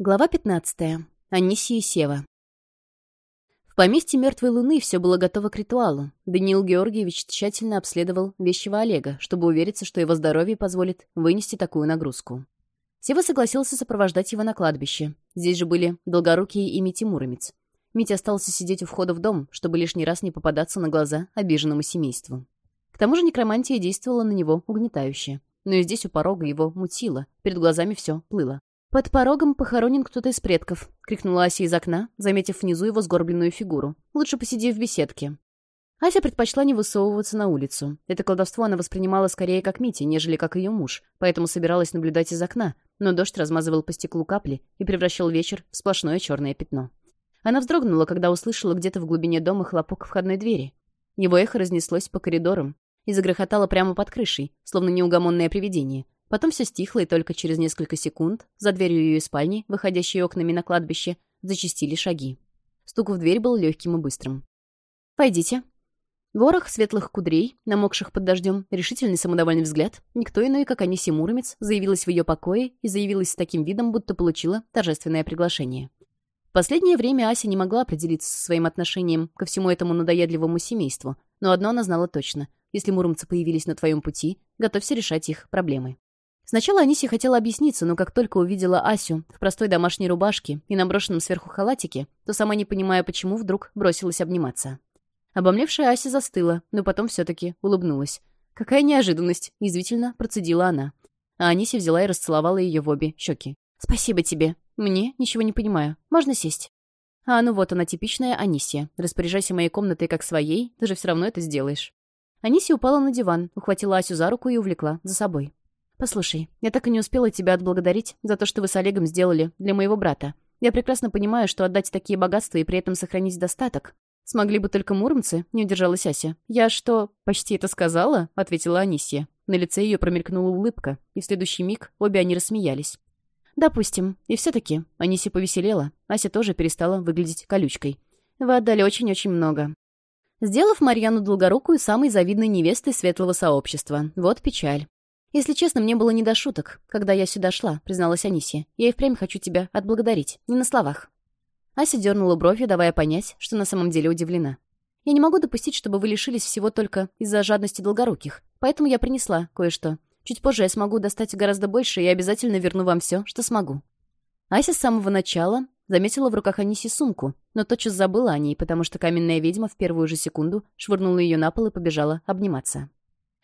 Глава 15. Анисия Сева. В поместье Мертвой Луны все было готово к ритуалу. Даниил Георгиевич тщательно обследовал вещего Олега, чтобы увериться, что его здоровье позволит вынести такую нагрузку. Сева согласился сопровождать его на кладбище. Здесь же были долгорукий и Мити Муромец. Митя остался сидеть у входа в дом, чтобы лишний раз не попадаться на глаза обиженному семейству. К тому же некромантия действовала на него угнетающе. Но и здесь у порога его мутило, перед глазами все плыло. «Под порогом похоронен кто-то из предков», — крикнула Ася из окна, заметив внизу его сгорбленную фигуру. «Лучше посиди в беседке». Ася предпочла не высовываться на улицу. Это колдовство она воспринимала скорее как Мити, нежели как ее муж, поэтому собиралась наблюдать из окна, но дождь размазывал по стеклу капли и превращал вечер в сплошное черное пятно. Она вздрогнула, когда услышала где-то в глубине дома хлопок входной двери. Его эхо разнеслось по коридорам и загрохотало прямо под крышей, словно неугомонное привидение, Потом все стихло, и только через несколько секунд за дверью ее спальни, выходящей окнами на кладбище, зачистили шаги. Стук в дверь был легким и быстрым. «Пойдите». Ворох светлых кудрей, намокших под дождем, решительный самодовольный взгляд, никто иной, как Аниси Муромец, заявилась в ее покое и заявилась с таким видом, будто получила торжественное приглашение. В последнее время Ася не могла определиться со своим отношением ко всему этому надоедливому семейству, но одно она знала точно. Если муромцы появились на твоем пути, готовься решать их проблемы. Сначала Аниси хотела объясниться, но как только увидела Асю в простой домашней рубашке и наброшенном сверху халатике, то сама не понимая, почему, вдруг бросилась обниматься. Обомлевшая Ася застыла, но потом все-таки улыбнулась. «Какая неожиданность!» — язвительно процедила она. А Аниси взяла и расцеловала ее в обе щеки. «Спасибо тебе. Мне? Ничего не понимаю. Можно сесть?» «А, ну вот она, типичная Анисия. Распоряжайся моей комнатой как своей, ты же все равно это сделаешь». Анисия упала на диван, ухватила Асю за руку и увлекла за собой. «Послушай, я так и не успела тебя отблагодарить за то, что вы с Олегом сделали для моего брата. Я прекрасно понимаю, что отдать такие богатства и при этом сохранить достаток. Смогли бы только муромцы, не удержалась Ася. Я что, почти это сказала?» — ответила Анисия. На лице ее промелькнула улыбка, и в следующий миг обе они рассмеялись. «Допустим. И все-таки». Анисия повеселела. Ася тоже перестала выглядеть колючкой. «Вы отдали очень-очень много. Сделав Марьяну Долгорукую самой завидной невестой светлого сообщества. Вот печаль. «Если честно, мне было не до шуток, когда я сюда шла», — призналась Анисия. «Я и впрямь хочу тебя отблагодарить, не на словах». Ася дернула бровью, давая понять, что на самом деле удивлена. «Я не могу допустить, чтобы вы лишились всего только из-за жадности долгоруких, поэтому я принесла кое-что. Чуть позже я смогу достать гораздо больше и обязательно верну вам все, что смогу». Ася с самого начала заметила в руках Аниси сумку, но тотчас забыла о ней, потому что каменная ведьма в первую же секунду швырнула ее на пол и побежала обниматься.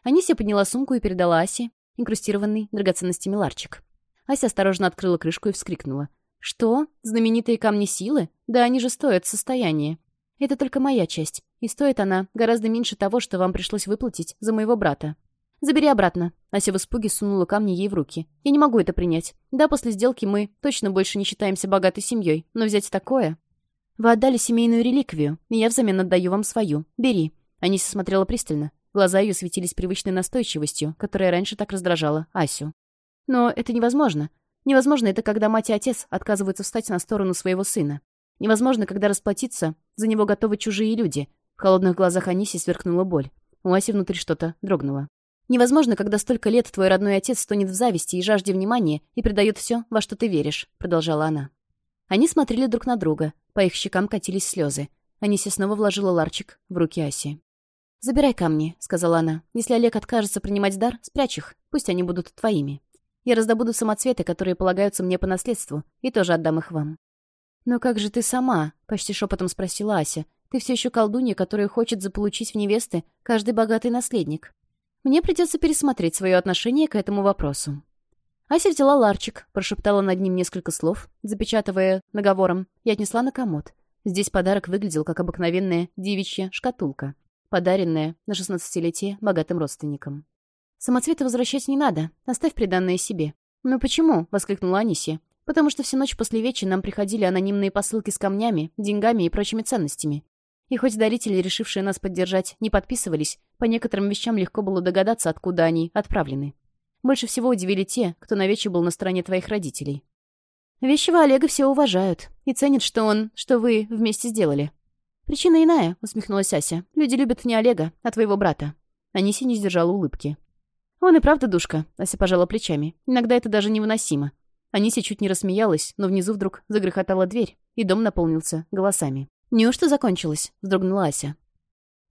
Анисия подняла сумку и передала Асе, инкрустированный драгоценностями ларчик. Ася осторожно открыла крышку и вскрикнула. «Что? Знаменитые камни силы? Да они же стоят состояние. Это только моя часть, и стоит она гораздо меньше того, что вам пришлось выплатить за моего брата». «Забери обратно». Ася в испуге сунула камни ей в руки. «Я не могу это принять. Да, после сделки мы точно больше не считаемся богатой семьей, но взять такое...» «Вы отдали семейную реликвию, и я взамен отдаю вам свою. Бери». Аниса смотрела пристально. Глаза ее светились привычной настойчивостью, которая раньше так раздражала Асю. Но это невозможно. Невозможно это, когда мать и отец отказываются встать на сторону своего сына. Невозможно, когда расплатиться, за него готовы чужие люди. В холодных глазах Аниси сверкнула боль. У Аси внутри что-то дрогнуло. «Невозможно, когда столько лет твой родной отец стонет в зависти и жажде внимания и предает все, во что ты веришь», — продолжала она. Они смотрели друг на друга. По их щекам катились слезы. Аниси снова вложила ларчик в руки Аси. «Забирай камни», — сказала она. «Если Олег откажется принимать дар, спрячь их. Пусть они будут твоими. Я раздобуду самоцветы, которые полагаются мне по наследству, и тоже отдам их вам». «Но как же ты сама?» — почти шепотом спросила Ася. «Ты все еще колдунья, которая хочет заполучить в невесты каждый богатый наследник. Мне придется пересмотреть свое отношение к этому вопросу». Ася взяла ларчик, прошептала над ним несколько слов, запечатывая наговором, и отнесла на комод. Здесь подарок выглядел как обыкновенная девичья шкатулка подаренное на шестнадцатилетие богатым родственникам. «Самоцветы возвращать не надо. Оставь приданное себе». «Ну почему?» — воскликнула Аниси. «Потому что всю ночь после вечера нам приходили анонимные посылки с камнями, деньгами и прочими ценностями. И хоть дарители, решившие нас поддержать, не подписывались, по некоторым вещам легко было догадаться, откуда они отправлены. Больше всего удивили те, кто на вече был на стороне твоих родителей. Вещего Олега все уважают и ценят, что он, что вы вместе сделали. «Причина иная», — усмехнулась Ася. «Люди любят не Олега, а твоего брата». Аниси не сдержала улыбки. «Он и правда душка», — Ася пожала плечами. «Иногда это даже невыносимо». Анися чуть не рассмеялась, но внизу вдруг загрохотала дверь, и дом наполнился голосами. «Неужто закончилось?» — вздрогнула Ася.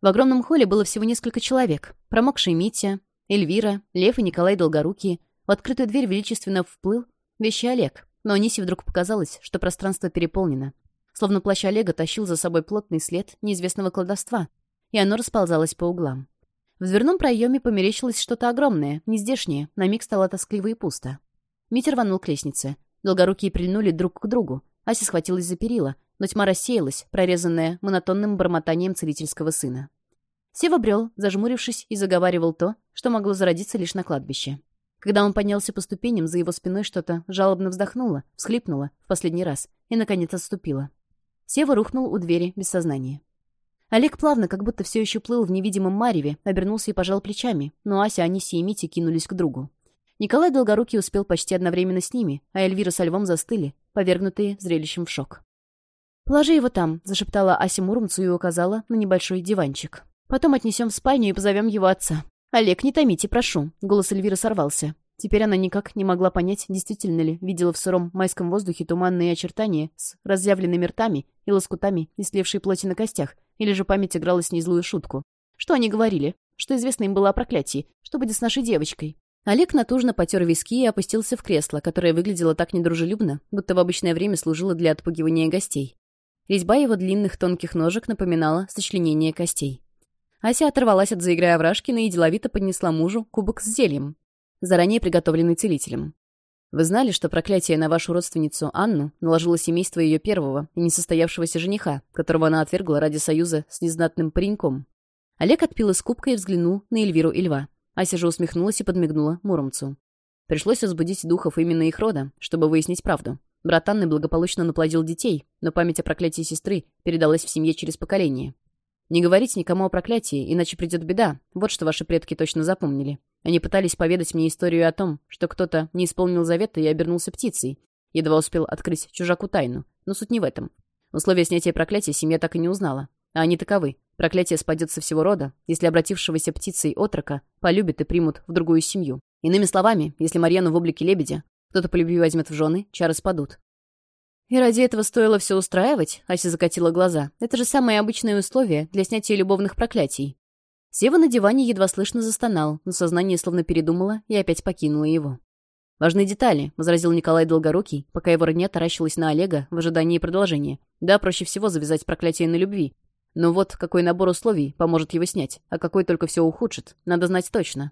В огромном холле было всего несколько человек. Промокший Митя, Эльвира, Лев и Николай Долгорукий В открытую дверь величественно вплыл вещи Олег, но Анисе вдруг показалось, что пространство переполнено. Словно плащ Олега тащил за собой плотный след неизвестного колдовства, и оно расползалось по углам. В дверном проеме померещилось что-то огромное, нездешнее, на миг стало тоскливо и пусто. Митя рванул к лестнице. Долгорукие прильнули друг к другу. Ася схватилась за перила, но тьма рассеялась, прорезанная монотонным бормотанием целительского сына. Сева брел, зажмурившись, и заговаривал то, что могло зародиться лишь на кладбище. Когда он поднялся по ступеням, за его спиной что-то жалобно вздохнуло, всхлипнуло в последний раз и, наконец, отступило. Сева рухнул у двери, без сознания. Олег плавно, как будто все еще плыл в невидимом мареве, обернулся и пожал плечами, но Ася, Аниси и Мити кинулись к другу. Николай Долгорукий успел почти одновременно с ними, а Эльвира со Львом застыли, повергнутые зрелищем в шок. «Положи его там», — зашептала Ася Муромцу и указала на небольшой диванчик. «Потом отнесем в спальню и позовем его отца». «Олег, не томите, прошу», — голос Эльвиры сорвался. Теперь она никак не могла понять, действительно ли видела в сыром майском воздухе туманные очертания с разъявленными ртами и лоскутами и плоти на костях, или же память играла с ней злую шутку. Что они говорили? Что известно им было о проклятии? Что будет с нашей девочкой? Олег натужно потер виски и опустился в кресло, которое выглядело так недружелюбно, будто в обычное время служило для отпугивания гостей. Резьба его длинных тонких ножек напоминала сочленение костей. Ася оторвалась от заиграя вражкина и деловито поднесла мужу кубок с зельем, заранее приготовленный целителем. Вы знали, что проклятие на вашу родственницу Анну наложило семейство ее первого и несостоявшегося жениха, которого она отвергла ради союза с незнатным пареньком. Олег отпил из кубка и взглянул на Эльвиру и Льва. Ася же усмехнулась и подмигнула Муромцу. Пришлось возбудить духов именно их рода, чтобы выяснить правду. Брат Анны благополучно наплодил детей, но память о проклятии сестры передалась в семье через поколение. Не говорите никому о проклятии, иначе придет беда. Вот что ваши предки точно запомнили. Они пытались поведать мне историю о том, что кто-то не исполнил завета и обернулся птицей. Едва успел открыть чужаку тайну, но суть не в этом. Условия снятия проклятия семья так и не узнала. А они таковы. Проклятие спадет со всего рода, если обратившегося птицей отрока полюбит и примут в другую семью. Иными словами, если Марьяну в облике лебедя кто-то по любви возьмет в жены, чары спадут. И ради этого стоило все устраивать, Ася закатила глаза. Это же самые обычные условия для снятия любовных проклятий. Сева на диване едва слышно застонал, но сознание словно передумало и опять покинуло его. «Важные детали», — возразил Николай Долгорукий, пока его родня таращилась на Олега в ожидании продолжения. «Да, проще всего завязать проклятие на любви. Но вот какой набор условий поможет его снять, а какой только все ухудшит, надо знать точно».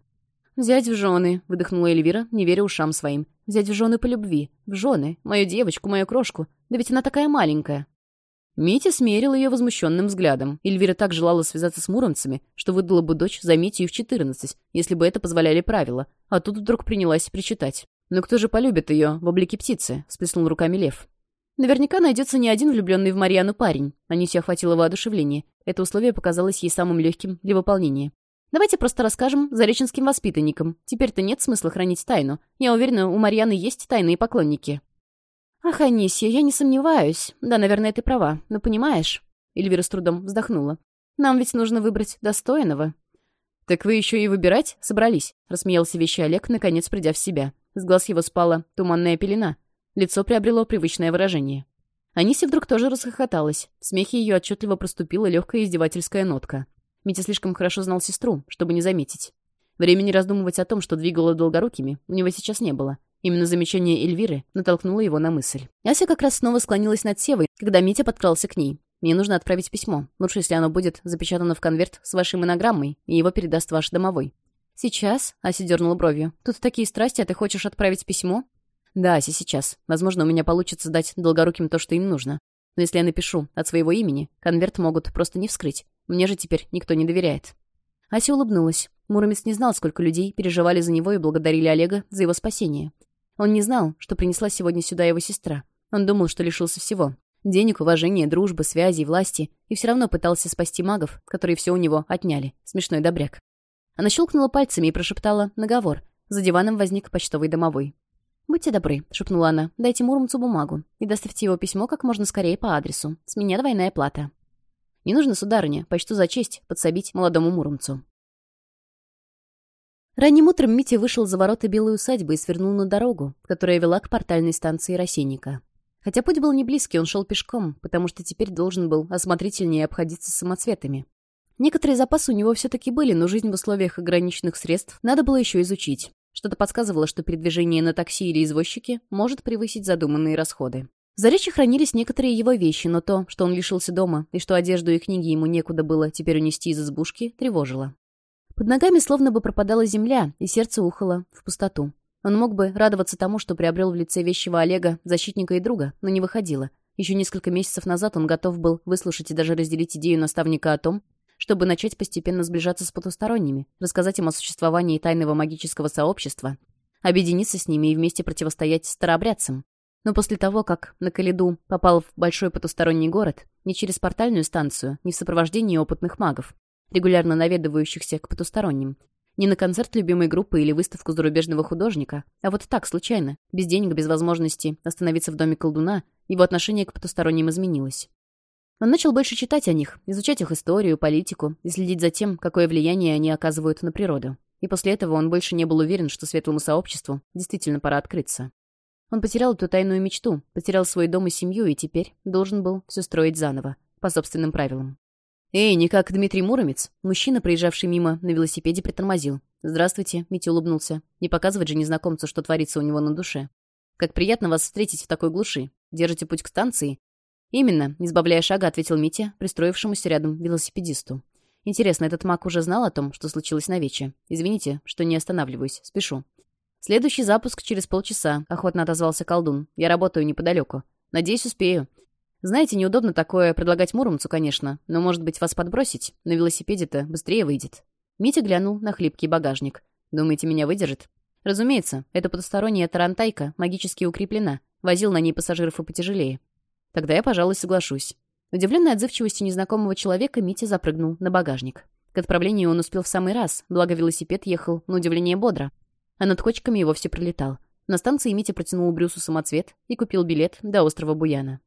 «Взять в жены», — выдохнула Эльвира, не веря ушам своим. «Взять в жены по любви. В жены. Мою девочку, мою крошку. Да ведь она такая маленькая». Митя смерил ее возмущенным взглядом. Эльвира так желала связаться с муромцами, что выдала бы дочь за Митю в 14, если бы это позволяли правила. А тут вдруг принялась причитать. «Но кто же полюбит ее в облике птицы?» — сплеснул руками лев. Наверняка найдется не один влюбленный в Марьяну парень. Анюсе охватило воодушевление. Это условие показалось ей самым легким для выполнения. Давайте просто расскажем зареченским воспитанникам. Теперь-то нет смысла хранить тайну. Я уверена, у Марьяны есть тайные поклонники. «Ах, Анисия, я не сомневаюсь. Да, наверное, ты права. Но понимаешь...» Эльвира с трудом вздохнула. «Нам ведь нужно выбрать достойного». «Так вы еще и выбирать собрались?» — рассмеялся Вещий Олег, наконец придя в себя. С глаз его спала туманная пелена. Лицо приобрело привычное выражение. Анисия вдруг тоже расхохоталась. В смехе ее отчетливо проступила легкая издевательская нотка. Митя слишком хорошо знал сестру, чтобы не заметить. Времени раздумывать о том, что двигало долгорукими, у него сейчас не было. Именно замечание Эльвиры натолкнуло его на мысль. Ася как раз снова склонилась над Севой, когда Митя подкрался к ней. «Мне нужно отправить письмо. Лучше, если оно будет запечатано в конверт с вашей монограммой, и его передаст ваш домовой». «Сейчас?» — Ася дернула бровью. «Тут такие страсти, а ты хочешь отправить письмо?» «Да, Ася, сейчас. Возможно, у меня получится дать долгоруким то, что им нужно. Но если я напишу от своего имени, конверт могут просто не вскрыть. Мне же теперь никто не доверяет». Ася улыбнулась. Муромец не знал, сколько людей переживали за него и благодарили Олега за его спасение. Он не знал, что принесла сегодня сюда его сестра. Он думал, что лишился всего. Денег, уважения, дружбы, связей, власти. И все равно пытался спасти магов, которые все у него отняли. Смешной добряк. Она щелкнула пальцами и прошептала наговор. За диваном возник почтовый домовой. «Будьте добры», — шепнула она, — «дайте Муромцу бумагу и доставьте его письмо как можно скорее по адресу. С меня двойная плата». «Не нужно, сударыня, почту за честь подсобить молодому Муромцу». Ранним утром Митя вышел за ворота белой усадьбы и свернул на дорогу, которая вела к портальной станции Росинника. Хотя путь был не близкий, он шел пешком, потому что теперь должен был осмотрительнее обходиться самоцветами. Некоторые запасы у него все-таки были, но жизнь в условиях ограниченных средств надо было еще изучить. Что-то подсказывало, что передвижение на такси или извозчике может превысить задуманные расходы. За Заречье хранились некоторые его вещи, но то, что он лишился дома и что одежду и книги ему некуда было теперь унести из избушки, тревожило. Под ногами словно бы пропадала земля, и сердце ухало в пустоту. Он мог бы радоваться тому, что приобрел в лице вещего Олега, защитника и друга, но не выходило. Еще несколько месяцев назад он готов был выслушать и даже разделить идею наставника о том, чтобы начать постепенно сближаться с потусторонними, рассказать им о существовании тайного магического сообщества, объединиться с ними и вместе противостоять старообрядцам. Но после того, как на Каледу попал в большой потусторонний город, не через портальную станцию, не в сопровождении опытных магов, регулярно наведывающихся к потусторонним. Не на концерт любимой группы или выставку зарубежного художника, а вот так, случайно, без денег, без возможности остановиться в доме колдуна, его отношение к потусторонним изменилось. Он начал больше читать о них, изучать их историю, политику и следить за тем, какое влияние они оказывают на природу. И после этого он больше не был уверен, что светлому сообществу действительно пора открыться. Он потерял эту тайную мечту, потерял свой дом и семью и теперь должен был все строить заново, по собственным правилам. «Эй, никак, Дмитрий Муромец!» Мужчина, проезжавший мимо на велосипеде, притормозил. «Здравствуйте», — Митя улыбнулся. «Не показывать же незнакомцу, что творится у него на душе. Как приятно вас встретить в такой глуши. Держите путь к станции?» «Именно», — избавляя шага, ответил Митя, пристроившемуся рядом велосипедисту. «Интересно, этот маг уже знал о том, что случилось на вече? Извините, что не останавливаюсь. Спешу». «Следующий запуск через полчаса», — охотно отозвался колдун. «Я работаю неподалеку. Надеюсь, успею. Знаете, неудобно такое предлагать Муромцу, конечно, но, может быть, вас подбросить? На велосипеде-то быстрее выйдет». Митя глянул на хлипкий багажник. «Думаете, меня выдержит?» «Разумеется, эта потусторонняя тарантайка магически укреплена. Возил на ней пассажиров и потяжелее. Тогда я, пожалуй, соглашусь». Удивленной отзывчивостью незнакомого человека Митя запрыгнул на багажник. К отправлению он успел в самый раз, благо велосипед ехал, на удивление, бодро. А над кочками и вовсе пролетал. На станции Митя протянул Брюсу самоцвет и купил билет до острова Буяна.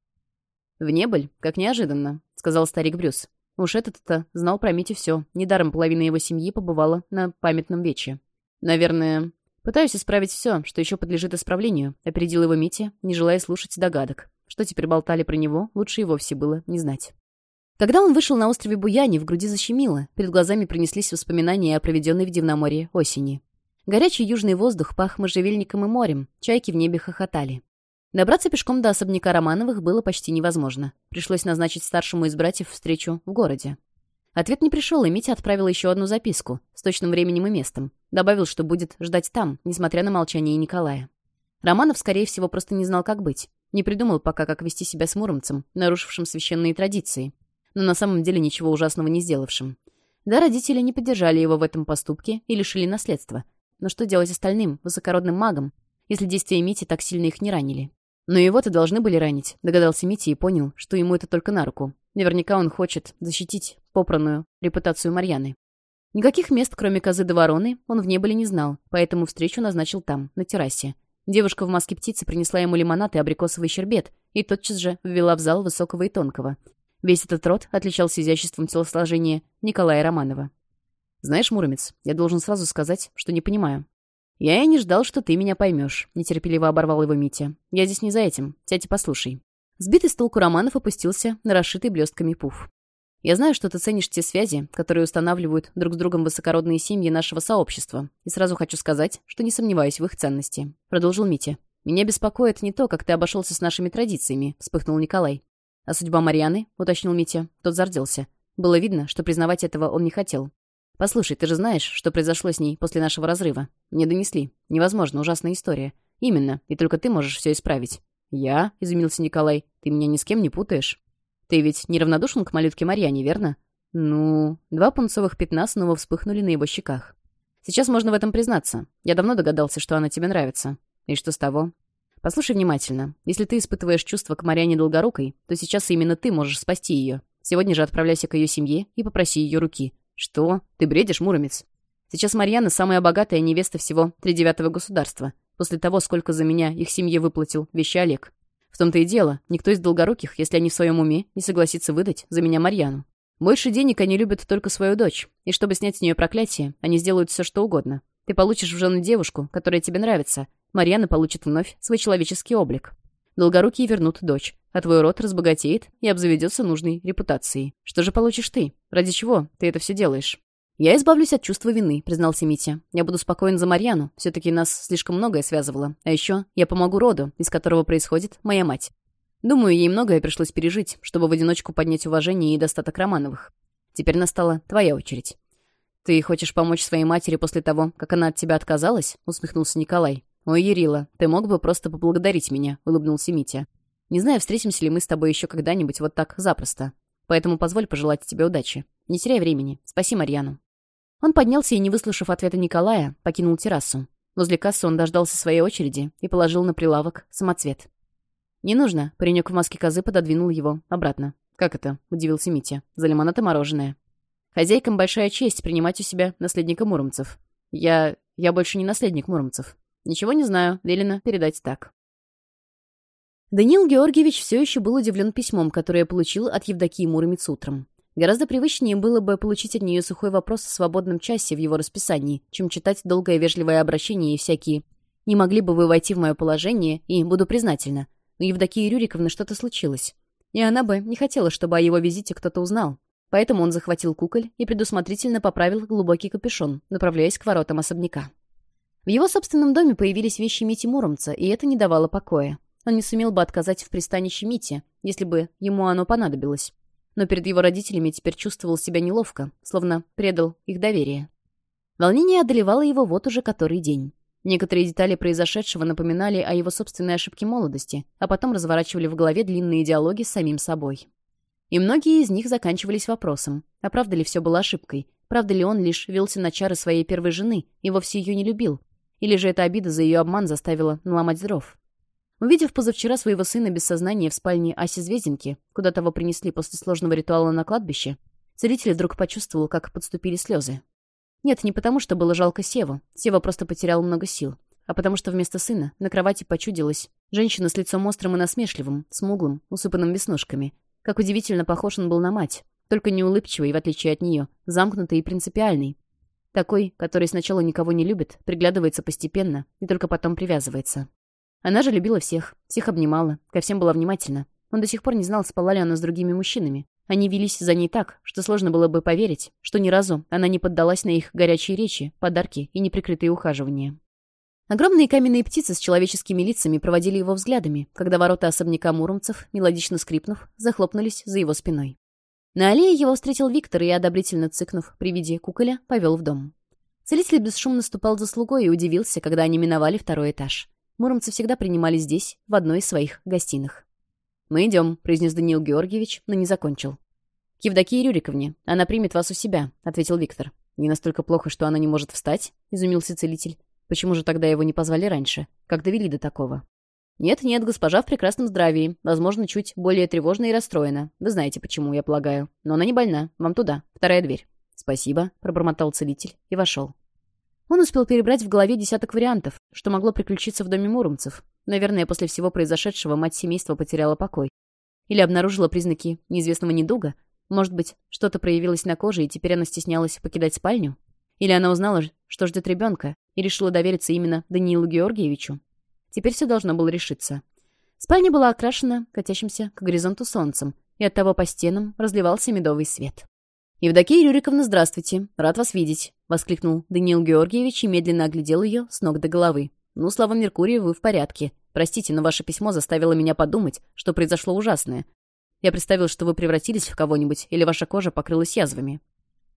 В «Внебыль, как неожиданно», — сказал старик Брюс. Уж этот-то знал про Мити все. Недаром половина его семьи побывала на памятном вече. «Наверное...» «Пытаюсь исправить все, что еще подлежит исправлению», — опередил его Митя, не желая слушать догадок. Что теперь болтали про него, лучше и вовсе было не знать. Когда он вышел на острове Буяни, в груди защемило, перед глазами принеслись воспоминания о проведенной в Дивноморье осени. Горячий южный воздух пах можжевельником и морем, чайки в небе хохотали. Добраться пешком до особняка Романовых было почти невозможно. Пришлось назначить старшему из братьев встречу в городе. Ответ не пришел, и Митя отправил еще одну записку с точным временем и местом. Добавил, что будет ждать там, несмотря на молчание Николая. Романов, скорее всего, просто не знал, как быть. Не придумал пока, как вести себя с Муромцем, нарушившим священные традиции. Но на самом деле ничего ужасного не сделавшим. Да, родители не поддержали его в этом поступке и лишили наследства. Но что делать остальным, высокородным магам, если действия Мити так сильно их не ранили? Но его-то должны были ранить, догадался Митя и понял, что ему это только на руку. Наверняка он хочет защитить попранную репутацию Марьяны. Никаких мест, кроме козы до вороны, он в Неболе не знал, поэтому встречу назначил там, на террасе. Девушка в маске птицы принесла ему лимонад и абрикосовый щербет и тотчас же ввела в зал высокого и тонкого. Весь этот род отличался изяществом телосложения Николая Романова. «Знаешь, Муромец, я должен сразу сказать, что не понимаю, «Я и не ждал, что ты меня поймешь», — нетерпеливо оборвал его Митя. «Я здесь не за этим. Тетя, послушай». Сбитый с толку Романов опустился на расшитый блестками пуф. «Я знаю, что ты ценишь те связи, которые устанавливают друг с другом высокородные семьи нашего сообщества, и сразу хочу сказать, что не сомневаюсь в их ценности», — продолжил Митя. «Меня беспокоит не то, как ты обошелся с нашими традициями», — вспыхнул Николай. «А судьба Марьяны?» — уточнил Митя. Тот зарделся. Было видно, что признавать этого он не хотел. «Послушай, ты же знаешь, что произошло с ней после нашего разрыва. Мне донесли. Невозможно, ужасная история. Именно, и только ты можешь все исправить». «Я?» — изумился Николай. «Ты меня ни с кем не путаешь. Ты ведь неравнодушен к малютке Марьяне, верно?» «Ну...» Два пунцовых пятна снова вспыхнули на его щеках. «Сейчас можно в этом признаться. Я давно догадался, что она тебе нравится. И что с того?» «Послушай внимательно. Если ты испытываешь чувство к Марьяне Долгорукой, то сейчас именно ты можешь спасти ее. Сегодня же отправляйся к ее семье и попроси ее руки. «Что? Ты бредишь, Муромец? Сейчас Марьяна самая богатая невеста всего тридевятого государства, после того, сколько за меня их семье выплатил вещи Олег. В том-то и дело, никто из долгоруких, если они в своем уме, не согласится выдать за меня Марьяну. Больше денег они любят только свою дочь, и чтобы снять с нее проклятие, они сделают все, что угодно. Ты получишь в жены девушку, которая тебе нравится. Марьяна получит вновь свой человеческий облик. Долгорукие вернут дочь, а твой род разбогатеет и обзаведется нужной репутацией. Что же получишь ты? Ради чего ты это все делаешь?» «Я избавлюсь от чувства вины», — признался Митя. «Я буду спокоен за Марьяну. Все-таки нас слишком многое связывало. А еще я помогу роду, из которого происходит моя мать. Думаю, ей многое пришлось пережить, чтобы в одиночку поднять уважение и достаток Романовых. Теперь настала твоя очередь». «Ты хочешь помочь своей матери после того, как она от тебя отказалась?» — усмехнулся Николай. «Ой, Ярила, ты мог бы просто поблагодарить меня», — улыбнулся Митя. Не знаю, встретимся ли мы с тобой еще когда-нибудь вот так запросто. Поэтому позволь пожелать тебе удачи. Не теряй времени. Спаси Марьяну». Он поднялся и, не выслушав ответа Николая, покинул террасу. Возле кассы он дождался своей очереди и положил на прилавок самоцвет. «Не нужно», — паренек в маске козы пододвинул его обратно. «Как это?» — удивился Митя. «За лимонад мороженое». «Хозяйкам большая честь принимать у себя наследника Муромцев. Я... я больше не наследник Муромцев. Ничего не знаю, велено передать так». Даниил Георгиевич все еще был удивлен письмом, которое получил от Евдокии Муромец утром. Гораздо привычнее было бы получить от нее сухой вопрос о свободном часе в его расписании, чем читать долгое вежливое обращение и всякие «Не могли бы вы войти в мое положение?» и «Буду признательна». У Евдокии Рюриковны что-то случилось. И она бы не хотела, чтобы о его визите кто-то узнал. Поэтому он захватил куколь и предусмотрительно поправил глубокий капюшон, направляясь к воротам особняка. В его собственном доме появились вещи Мити Муромца, и это не давало покоя. Он не сумел бы отказать в пристанище Мите, если бы ему оно понадобилось. Но перед его родителями теперь чувствовал себя неловко, словно предал их доверие. Волнение одолевало его вот уже который день. Некоторые детали произошедшего напоминали о его собственной ошибке молодости, а потом разворачивали в голове длинные диалоги с самим собой. И многие из них заканчивались вопросом, а правда ли все было ошибкой, правда ли он лишь велся на чары своей первой жены и вовсе ее не любил, или же эта обида за ее обман заставила наломать дров. Увидев позавчера своего сына без сознания в спальне Аси Звездинки, куда того принесли после сложного ритуала на кладбище, целитель вдруг почувствовал, как подступили слезы. Нет, не потому, что было жалко Севу. Сева просто потерял много сил. А потому что вместо сына на кровати почудилась женщина с лицом острым и насмешливым, смуглым, усыпанным веснушками. Как удивительно похож он был на мать. Только неулыбчивый, в отличие от нее, замкнутый и принципиальный. Такой, который сначала никого не любит, приглядывается постепенно и только потом привязывается. Она же любила всех, всех обнимала, ко всем была внимательна. Он до сих пор не знал, спала ли она с другими мужчинами. Они велись за ней так, что сложно было бы поверить, что ни разу она не поддалась на их горячие речи, подарки и неприкрытые ухаживания. Огромные каменные птицы с человеческими лицами проводили его взглядами, когда ворота особняка муромцев, мелодично скрипнув, захлопнулись за его спиной. На аллее его встретил Виктор и, одобрительно цыкнув при виде куколя, повел в дом. Целитель бесшумно ступал за слугой и удивился, когда они миновали второй этаж. Муромцы всегда принимали здесь, в одной из своих гостиных. «Мы идем», — произнес Даниил Георгиевич, но не закончил. «К Евдокии Рюриковне. Она примет вас у себя», — ответил Виктор. «Не настолько плохо, что она не может встать?» — изумился целитель. «Почему же тогда его не позвали раньше? Как довели до такого?» «Нет-нет, госпожа в прекрасном здравии. Возможно, чуть более тревожна и расстроена. Вы знаете, почему, я полагаю. Но она не больна. Вам туда. Вторая дверь». «Спасибо», — пробормотал целитель и вошел. Он успел перебрать в голове десяток вариантов, что могло приключиться в доме муромцев. Наверное, после всего произошедшего мать семейства потеряла покой. Или обнаружила признаки неизвестного недуга. Может быть, что-то проявилось на коже, и теперь она стеснялась покидать спальню? Или она узнала, что ждет ребенка, и решила довериться именно Даниилу Георгиевичу? Теперь все должно было решиться. Спальня была окрашена катящимся к горизонту солнцем, и оттого по стенам разливался медовый свет. «Евдокия Юриковна, здравствуйте. Рад вас видеть» воскликнул Даниил Георгиевич и медленно оглядел ее с ног до головы. «Ну, слава Меркурию, вы в порядке. Простите, но ваше письмо заставило меня подумать, что произошло ужасное. Я представил, что вы превратились в кого-нибудь или ваша кожа покрылась язвами».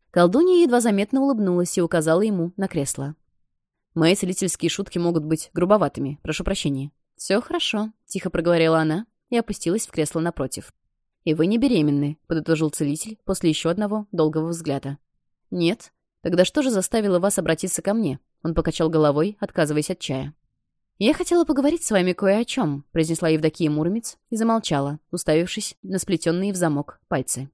Колдунья едва заметно улыбнулась и указала ему на кресло. «Мои целительские шутки могут быть грубоватыми. Прошу прощения». «Все хорошо», — тихо проговорила она и опустилась в кресло напротив. «И вы не беременны», — подытожил целитель после еще одного долгого взгляда. «Нет, Тогда что же заставило вас обратиться ко мне?» Он покачал головой, отказываясь от чая. «Я хотела поговорить с вами кое о чем», — произнесла Евдокия Муромец и замолчала, уставившись на сплетенные в замок пальцы.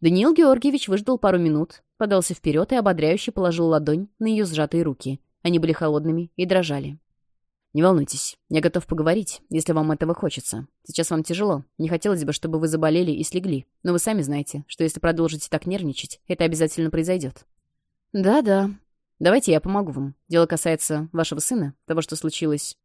Даниил Георгиевич выждал пару минут, подался вперед и ободряюще положил ладонь на ее сжатые руки. Они были холодными и дрожали. «Не волнуйтесь, я готов поговорить, если вам этого хочется. Сейчас вам тяжело, не хотелось бы, чтобы вы заболели и слегли, но вы сами знаете, что если продолжите так нервничать, это обязательно произойдет. Да-да. Давайте я помогу вам. Дело касается вашего сына, того, что случилось.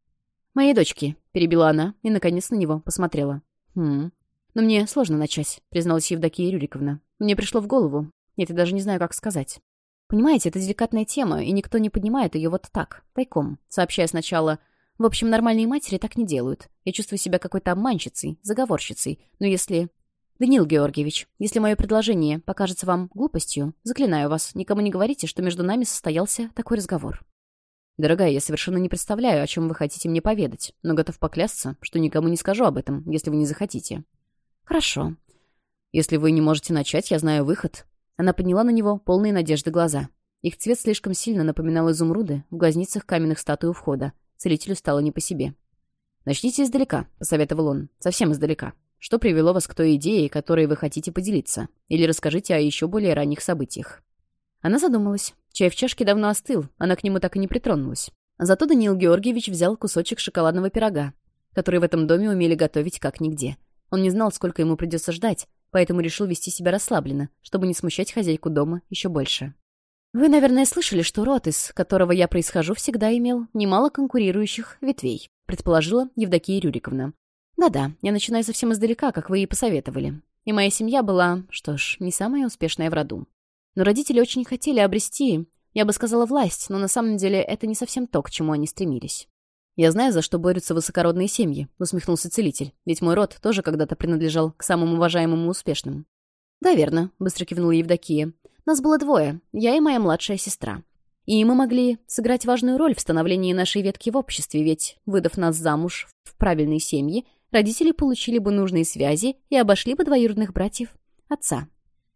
Моей дочки, перебила она и, наконец, на него посмотрела. Хм. Но мне сложно начать, призналась Евдокия Рюриковна. Мне пришло в голову. Нет, я даже не знаю, как сказать. Понимаете, это деликатная тема, и никто не поднимает ее вот так, тайком, сообщая сначала в общем, нормальные матери так не делают. Я чувствую себя какой-то обманщицей, заговорщицей. Но если «Даниил Георгиевич, если мое предложение покажется вам глупостью, заклинаю вас, никому не говорите, что между нами состоялся такой разговор». «Дорогая, я совершенно не представляю, о чем вы хотите мне поведать, но готов поклясться, что никому не скажу об этом, если вы не захотите». «Хорошо». «Если вы не можете начать, я знаю выход». Она подняла на него полные надежды глаза. Их цвет слишком сильно напоминал изумруды в глазницах каменных статуй у входа. Целителю стало не по себе. «Начните издалека», — посоветовал он. «Совсем издалека». Что привело вас к той идее, которой вы хотите поделиться? Или расскажите о еще более ранних событиях?» Она задумалась. Чай в чашке давно остыл, она к нему так и не притронулась. Зато Даниил Георгиевич взял кусочек шоколадного пирога, который в этом доме умели готовить как нигде. Он не знал, сколько ему придется ждать, поэтому решил вести себя расслабленно, чтобы не смущать хозяйку дома еще больше. Вы, наверное, слышали, что род, из которого я происхожу, всегда имел немало конкурирующих ветвей, предположила Евдокия Рюриковна. Да-да, я начинаю совсем издалека, как вы и посоветовали. И моя семья была, что ж, не самая успешная в роду. Но родители очень хотели обрести, я бы сказала, власть, но на самом деле это не совсем то, к чему они стремились. «Я знаю, за что борются высокородные семьи», — усмехнулся целитель. «Ведь мой род тоже когда-то принадлежал к самым уважаемым и успешным». «Да, верно», — быстро кивнула Евдокия. «Нас было двое, я и моя младшая сестра. И мы могли сыграть важную роль в становлении нашей ветки в обществе, ведь, выдав нас замуж в правильные семьи, родители получили бы нужные связи и обошли бы двоюродных братьев, отца.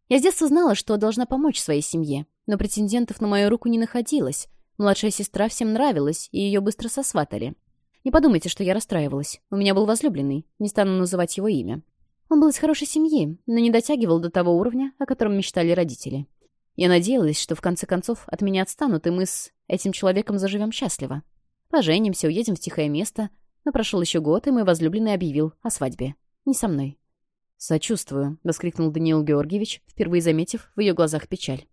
Я с детства знала, что должна помочь своей семье, но претендентов на мою руку не находилось. Младшая сестра всем нравилась, и ее быстро сосватали. Не подумайте, что я расстраивалась. У меня был возлюбленный, не стану называть его имя. Он был из хорошей семьи, но не дотягивал до того уровня, о котором мечтали родители. Я надеялась, что в конце концов от меня отстанут, и мы с этим человеком заживем счастливо. Поженимся, уедем в тихое место — но прошел еще год, и мой возлюбленный объявил о свадьбе. Не со мной. «Сочувствую», — воскликнул Даниил Георгиевич, впервые заметив в ее глазах печаль.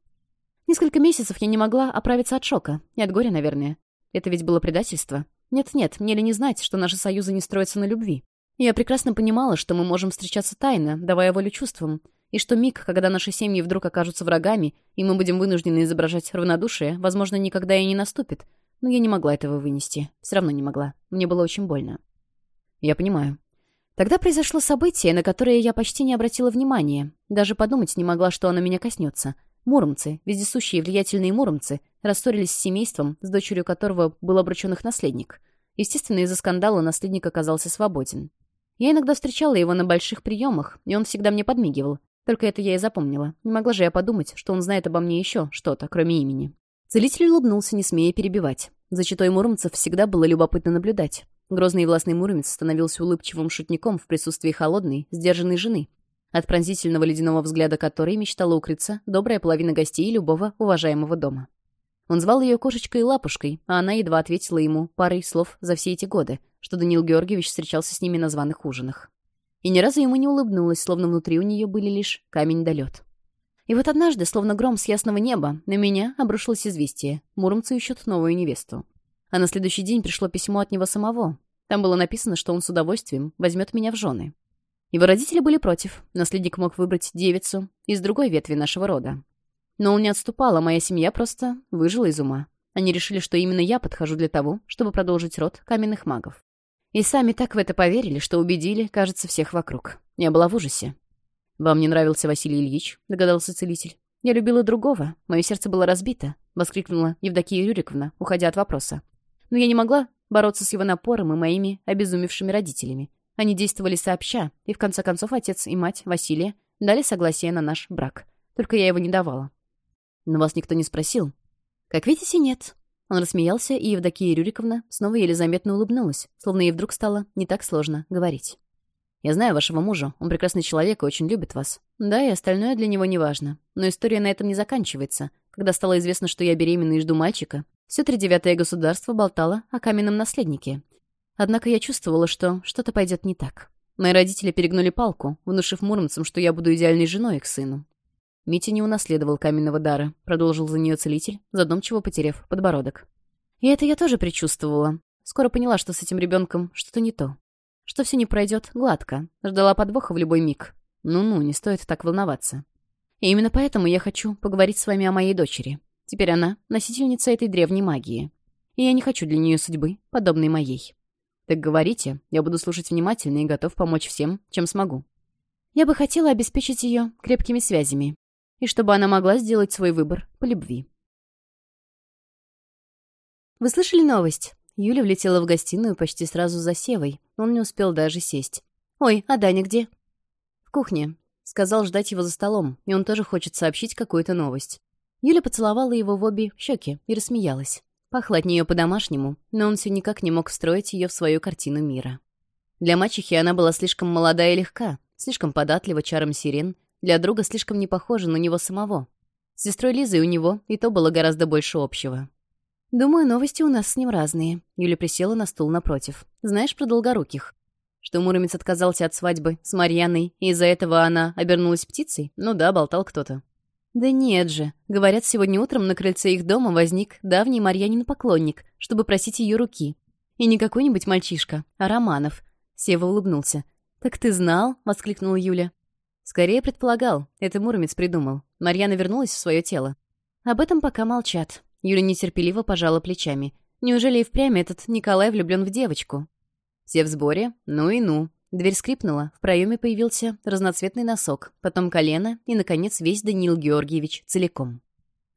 «Несколько месяцев я не могла оправиться от шока. И от горя, наверное. Это ведь было предательство. Нет-нет, мне ли не знать, что наши союзы не строятся на любви? Я прекрасно понимала, что мы можем встречаться тайно, давая волю чувствам, и что миг, когда наши семьи вдруг окажутся врагами, и мы будем вынуждены изображать равнодушие, возможно, никогда и не наступит, но я не могла этого вынести. Все равно не могла. Мне было очень больно. Я понимаю. Тогда произошло событие, на которое я почти не обратила внимания. Даже подумать не могла, что оно меня коснется. Муромцы, вездесущие влиятельные муромцы, рассорились с семейством, с дочерью которого был обрученных наследник. Естественно, из-за скандала наследник оказался свободен. Я иногда встречала его на больших приемах, и он всегда мне подмигивал. Только это я и запомнила. Не могла же я подумать, что он знает обо мне еще что-то, кроме имени. Целитель улыбнулся, не смея перебивать. За читой муромцев всегда было любопытно наблюдать. Грозный властный муромец становился улыбчивым шутником в присутствии холодной, сдержанной жены, от пронзительного ледяного взгляда которой мечтала укрыться добрая половина гостей любого уважаемого дома. Он звал ее кошечкой и лапушкой, а она едва ответила ему парой слов за все эти годы, что Данил Георгиевич встречался с ними на званых ужинах. И ни разу ему не улыбнулась, словно внутри у нее были лишь камень да лед. И вот однажды, словно гром с ясного неба, на меня обрушилось известие. Муромцы ищут новую невесту. А на следующий день пришло письмо от него самого. Там было написано, что он с удовольствием возьмет меня в жены. Его родители были против. Наследник мог выбрать девицу из другой ветви нашего рода. Но он не отступал, а моя семья просто выжила из ума. Они решили, что именно я подхожу для того, чтобы продолжить род каменных магов. И сами так в это поверили, что убедили, кажется, всех вокруг. Я была в ужасе. «Вам не нравился Василий Ильич?» — догадался целитель. «Я любила другого. Мое сердце было разбито», — воскликнула Евдокия Юриковна, уходя от вопроса. «Но я не могла бороться с его напором и моими обезумевшими родителями. Они действовали сообща, и в конце концов отец и мать Василия дали согласие на наш брак. Только я его не давала». «Но вас никто не спросил?» «Как видите, нет». Он рассмеялся, и Евдокия Рюриковна снова еле заметно улыбнулась, словно ей вдруг стало не так сложно говорить. Я знаю вашего мужа. Он прекрасный человек и очень любит вас. Да, и остальное для него не важно. Но история на этом не заканчивается. Когда стало известно, что я беременна и жду мальчика, все тридевятое государство болтало о каменном наследнике. Однако я чувствовала, что что-то пойдет не так. Мои родители перегнули палку, внушив муромцам, что я буду идеальной женой к сыну. Митя не унаследовал каменного дара, продолжил за нее целитель, задумчиво потеряв подбородок. И это я тоже предчувствовала. Скоро поняла, что с этим ребенком что-то не то что все не пройдет гладко, ждала подвоха в любой миг. Ну-ну, не стоит так волноваться. И именно поэтому я хочу поговорить с вами о моей дочери. Теперь она носительница этой древней магии. И я не хочу для нее судьбы, подобной моей. Так говорите, я буду слушать внимательно и готов помочь всем, чем смогу. Я бы хотела обеспечить ее крепкими связями, и чтобы она могла сделать свой выбор по любви. Вы слышали новость? Юля влетела в гостиную почти сразу за Севой, он не успел даже сесть. «Ой, а Даня где?» «В кухне». Сказал ждать его за столом, и он тоже хочет сообщить какую-то новость. Юля поцеловала его в обе щеки и рассмеялась. Пахло от нее по-домашнему, но он все никак не мог встроить ее в свою картину мира. Для мачехи она была слишком молода и легка, слишком податлива чаром сирен, для друга слишком не похожа на него самого. С сестрой Лизой у него и то было гораздо больше общего. «Думаю, новости у нас с ним разные». Юля присела на стул напротив. «Знаешь про Долгоруких?» Что Муромец отказался от свадьбы с Марьяной, и из-за этого она обернулась птицей? Ну да, болтал кто-то. «Да нет же. Говорят, сегодня утром на крыльце их дома возник давний Марьянин поклонник, чтобы просить ее руки. И не какой-нибудь мальчишка, а Романов». Сева улыбнулся. «Так ты знал?» — воскликнула Юля. «Скорее предполагал. Это Муромец придумал. Марьяна вернулась в свое тело. Об этом пока молчат. Юля нетерпеливо пожала плечами. «Неужели и впрямь этот Николай влюблен в девочку?» Все в сборе. Ну и ну. Дверь скрипнула, в проеме появился разноцветный носок, потом колено и, наконец, весь Даниил Георгиевич целиком.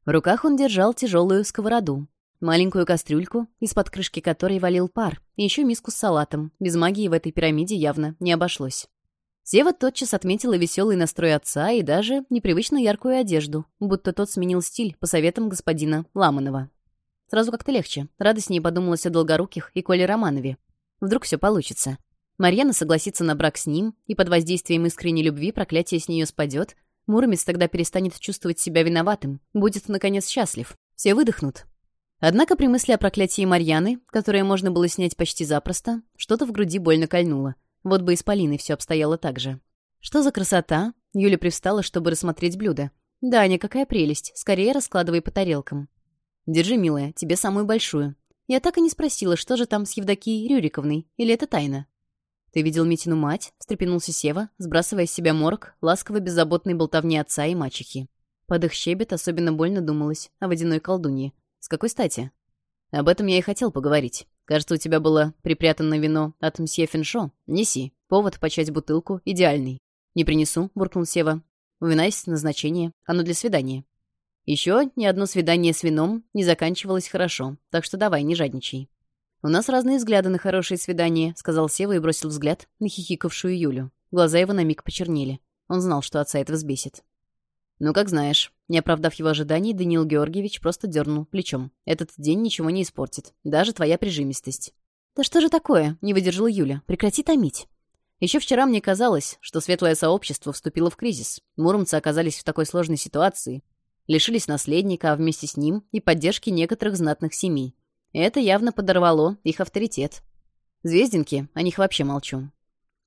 В руках он держал тяжелую сковороду, маленькую кастрюльку, из-под крышки которой валил пар, и еще миску с салатом. Без магии в этой пирамиде явно не обошлось. Сева тотчас отметила веселый настрой отца и даже непривычно яркую одежду, будто тот сменил стиль по советам господина Ламанова. Сразу как-то легче. Радостнее подумалось о Долгоруких и Коле Романове. Вдруг все получится. Марьяна согласится на брак с ним, и под воздействием искренней любви проклятие с нее спадет. Муромец тогда перестанет чувствовать себя виноватым, будет, наконец, счастлив. Все выдохнут. Однако при мысли о проклятии Марьяны, которое можно было снять почти запросто, что-то в груди больно кольнуло — вот бы и с Полиной все обстояло так же. «Что за красота?» Юля привстала, чтобы рассмотреть блюдо. «Даня, какая прелесть! Скорее раскладывай по тарелкам». «Держи, милая, тебе самую большую». Я так и не спросила, что же там с Евдокией Рюриковной, или это тайна. «Ты видел Митину мать?» — встрепенулся Сева, сбрасывая с себя морг, ласково беззаботной болтовни отца и мачехи. Под их щебет особенно больно думалось о водяной колдунье. С какой стати? Об этом я и хотел поговорить. Кажется, у тебя было припрятано вино от мсье Финшо. Неси. Повод почать бутылку идеальный. Не принесу, буркнул Сева. У вина есть назначение. Оно для свидания. Еще ни одно свидание с вином не заканчивалось хорошо, так что давай, не жадничай. «У нас разные взгляды на хорошие свидания», — сказал Сева и бросил взгляд на хихикавшую Юлю. Глаза его на миг почернели. Он знал, что отца это взбесит. Ну, как знаешь. Не оправдав его ожиданий, Даниил Георгиевич просто дернул плечом. Этот день ничего не испортит. Даже твоя прижимистость. «Да что же такое?» — не выдержала Юля. «Прекрати томить». Еще вчера мне казалось, что светлое сообщество вступило в кризис. Муромцы оказались в такой сложной ситуации. Лишились наследника, а вместе с ним и поддержки некоторых знатных семей. Это явно подорвало их авторитет. Звездинки, о них вообще молчу.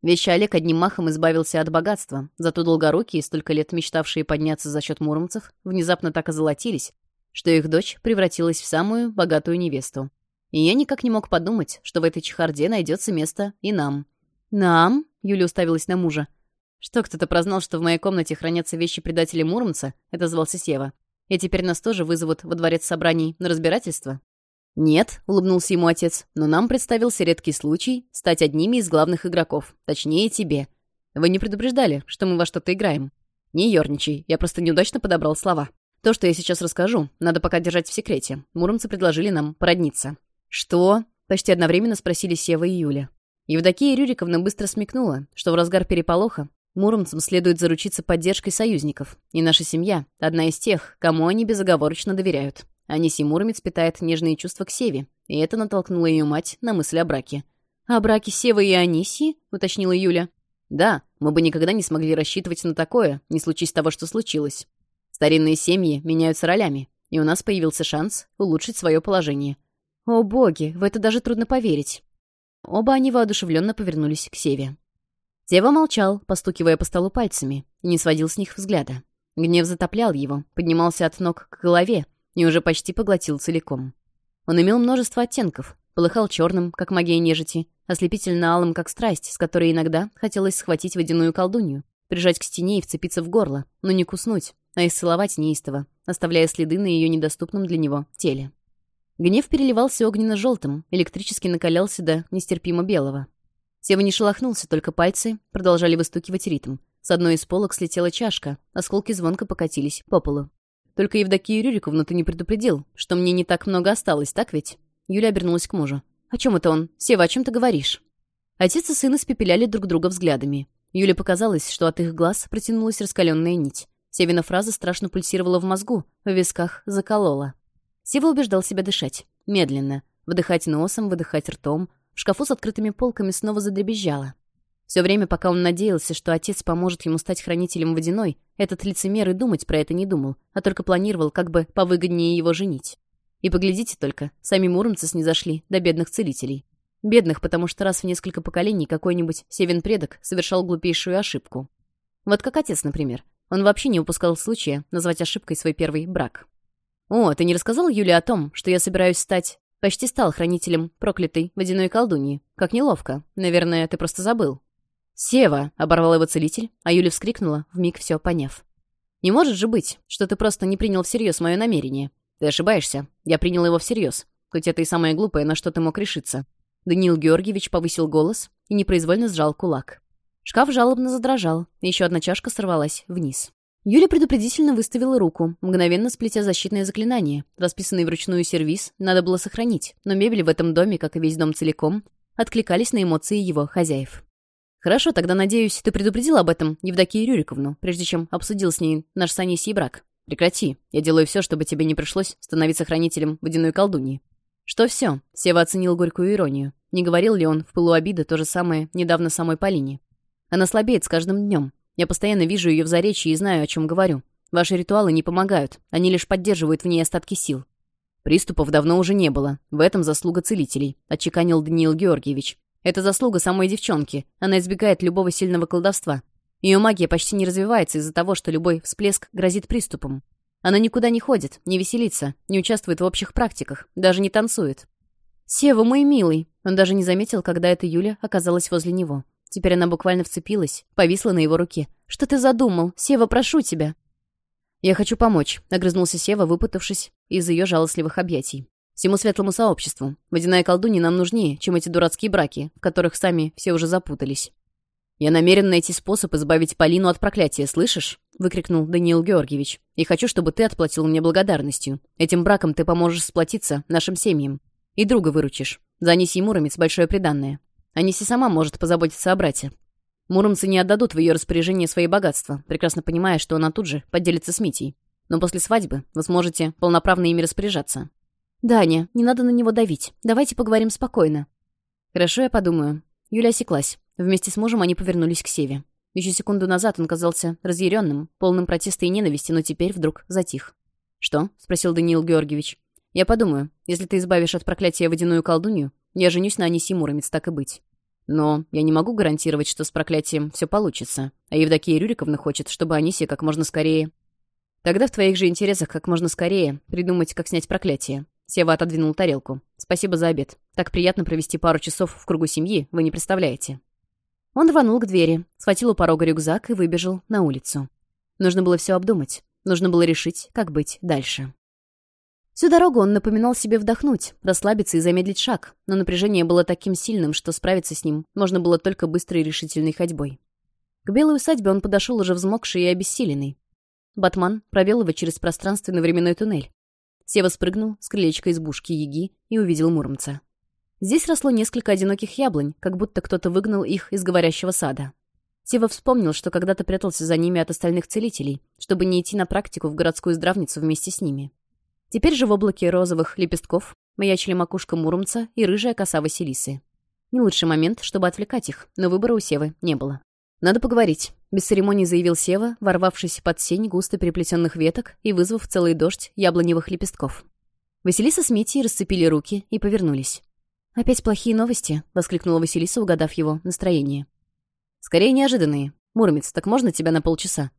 Весь Олег одним махом избавился от богатства, зато долгорукие, столько лет мечтавшие подняться за счет муромцев, внезапно так озолотились, что их дочь превратилась в самую богатую невесту. И я никак не мог подумать, что в этой чехарде найдется место и нам. «Нам?» — Юля уставилась на мужа. «Что, кто-то прознал, что в моей комнате хранятся вещи предателя Муромца?» — это звался Сева. «И теперь нас тоже вызовут во дворец собраний на разбирательство?» «Нет», — улыбнулся ему отец, «но нам представился редкий случай стать одними из главных игроков, точнее тебе. Вы не предупреждали, что мы во что-то играем. Не ерничай, я просто неудачно подобрал слова. То, что я сейчас расскажу, надо пока держать в секрете. Муромцы предложили нам породниться». «Что?» — почти одновременно спросили Сева и Юля. Евдокия Рюриковна быстро смекнула, что в разгар переполоха Муромцам следует заручиться поддержкой союзников, и наша семья — одна из тех, кому они безоговорочно доверяют. Аниси Муромец питает нежные чувства к Севе, и это натолкнуло ее мать на мысль о браке. «А «О браке Севы и Анисии?» — уточнила Юля. «Да, мы бы никогда не смогли рассчитывать на такое, не случись того, что случилось. Старинные семьи меняются ролями, и у нас появился шанс улучшить свое положение». «О боги, в это даже трудно поверить». Оба они воодушевленно повернулись к Севе. Сева молчал, постукивая по столу пальцами, и не сводил с них взгляда. Гнев затоплял его, поднимался от ног к голове, и уже почти поглотил целиком. Он имел множество оттенков, полыхал черным, как магия нежити, ослепительно-алым, как страсть, с которой иногда хотелось схватить водяную колдунью, прижать к стене и вцепиться в горло, но не куснуть, а исцеловать неистово, оставляя следы на ее недоступном для него теле. Гнев переливался огненно-желтым, электрически накалялся до нестерпимо белого. Сева не шелохнулся, только пальцы продолжали выстукивать ритм. С одной из полок слетела чашка, осколки звонко покатились по полу. Только Евдокию Рюриковну ты не предупредил, что мне не так много осталось, так ведь?» Юля обернулась к мужу. «О чем это он? Сева, о чем ты говоришь?» Отец и сын испепеляли друг друга взглядами. Юле показалось, что от их глаз протянулась раскаленная нить. Севина фраза страшно пульсировала в мозгу, в висках заколола. Сева убеждал себя дышать. Медленно. Вдыхать носом, выдыхать ртом. В шкафу с открытыми полками снова задребезжало. Все время, пока он надеялся, что отец поможет ему стать хранителем водяной, этот лицемер и думать про это не думал, а только планировал, как бы повыгоднее его женить. И поглядите только, сами муромцы снизошли до бедных целителей. Бедных, потому что раз в несколько поколений какой-нибудь севен-предок совершал глупейшую ошибку. Вот как отец, например. Он вообще не упускал случая назвать ошибкой свой первый брак. «О, ты не рассказал Юле о том, что я собираюсь стать...» «Почти стал хранителем проклятой водяной колдуньи. Как неловко. Наверное, ты просто забыл». «Сева!» — оборвал его целитель, а Юля вскрикнула, вмиг все поняв. «Не может же быть, что ты просто не принял всерьез мое намерение. Ты ошибаешься. Я принял его всерьез. Хоть это и самое глупое, на что ты мог решиться». Даниил Георгиевич повысил голос и непроизвольно сжал кулак. Шкаф жалобно задрожал, и еще одна чашка сорвалась вниз. Юля предупредительно выставила руку, мгновенно сплетя защитное заклинание. Расписанный вручную сервис надо было сохранить, но мебель в этом доме, как и весь дом целиком, откликались на эмоции его хозяев. «Хорошо, тогда, надеюсь, ты предупредил об этом Евдокию Рюриковну, прежде чем обсудил с ней наш с Анисией брак. Прекрати. Я делаю все, чтобы тебе не пришлось становиться хранителем водяной колдуньи». «Что все?» — Сева оценил горькую иронию. Не говорил ли он в пылу обиды то же самое недавно самой Полине? «Она слабеет с каждым днем. Я постоянно вижу ее в заречье и знаю, о чем говорю. Ваши ритуалы не помогают, они лишь поддерживают в ней остатки сил». «Приступов давно уже не было. В этом заслуга целителей», — отчеканил Даниил Георгиевич. Это заслуга самой девчонки. Она избегает любого сильного колдовства. Ее магия почти не развивается из-за того, что любой всплеск грозит приступом. Она никуда не ходит, не веселится, не участвует в общих практиках, даже не танцует. «Сева, мой милый!» Он даже не заметил, когда эта Юля оказалась возле него. Теперь она буквально вцепилась, повисла на его руке. «Что ты задумал? Сева, прошу тебя!» «Я хочу помочь», — огрызнулся Сева, выпутавшись из ее жалостливых объятий. Всему светлому сообществу. Водяная колдунья нам нужнее, чем эти дурацкие браки, в которых сами все уже запутались. «Я намерен найти способ избавить Полину от проклятия, слышишь?» — выкрикнул Даниил Георгиевич. «И хочу, чтобы ты отплатил мне благодарностью. Этим браком ты поможешь сплотиться нашим семьям. И друга выручишь. Занеси Муромец большое приданное. Аниси сама может позаботиться о брате. Муромцы не отдадут в ее распоряжение свои богатства, прекрасно понимая, что она тут же поделится с Митей. Но после свадьбы вы сможете полноправно ими распоряжаться. «Даня, не надо на него давить. Давайте поговорим спокойно». «Хорошо, я подумаю». Юля осеклась. Вместе с мужем они повернулись к Севе. Еще секунду назад он казался разъяренным, полным протеста и ненависти, но теперь вдруг затих. «Что?» — спросил Даниил Георгиевич. «Я подумаю. Если ты избавишь от проклятия водяную колдунью, я женюсь на Анисе Муромец, так и быть. Но я не могу гарантировать, что с проклятием все получится. А Евдокия Рюриковна хочет, чтобы Анисия как можно скорее...» «Тогда в твоих же интересах как можно скорее придумать, как снять проклятие. Сева отодвинул тарелку. «Спасибо за обед. Так приятно провести пару часов в кругу семьи, вы не представляете». Он рванул к двери, схватил у порога рюкзак и выбежал на улицу. Нужно было все обдумать. Нужно было решить, как быть дальше. Всю дорогу он напоминал себе вдохнуть, расслабиться и замедлить шаг, но напряжение было таким сильным, что справиться с ним можно было только быстрой и решительной ходьбой. К белой усадьбе он подошел уже взмокший и обессиленный. Батман провел его через пространственно-временной туннель. Сева спрыгнул с крылечка избушки Яги и увидел Муромца. Здесь росло несколько одиноких яблонь, как будто кто-то выгнал их из говорящего сада. Сева вспомнил, что когда-то прятался за ними от остальных целителей, чтобы не идти на практику в городскую здравницу вместе с ними. Теперь же в облаке розовых лепестков маячили макушка Муромца и рыжая коса Василисы. Не лучший момент, чтобы отвлекать их, но выбора у Севы не было. «Надо поговорить», — без церемоний заявил Сева, ворвавшись под сень густо переплетенных веток и вызвав целый дождь яблоневых лепестков. Василиса с Митей расцепили руки и повернулись. «Опять плохие новости», — воскликнула Василиса, угадав его настроение. «Скорее неожиданные. Муромец, так можно тебя на полчаса?»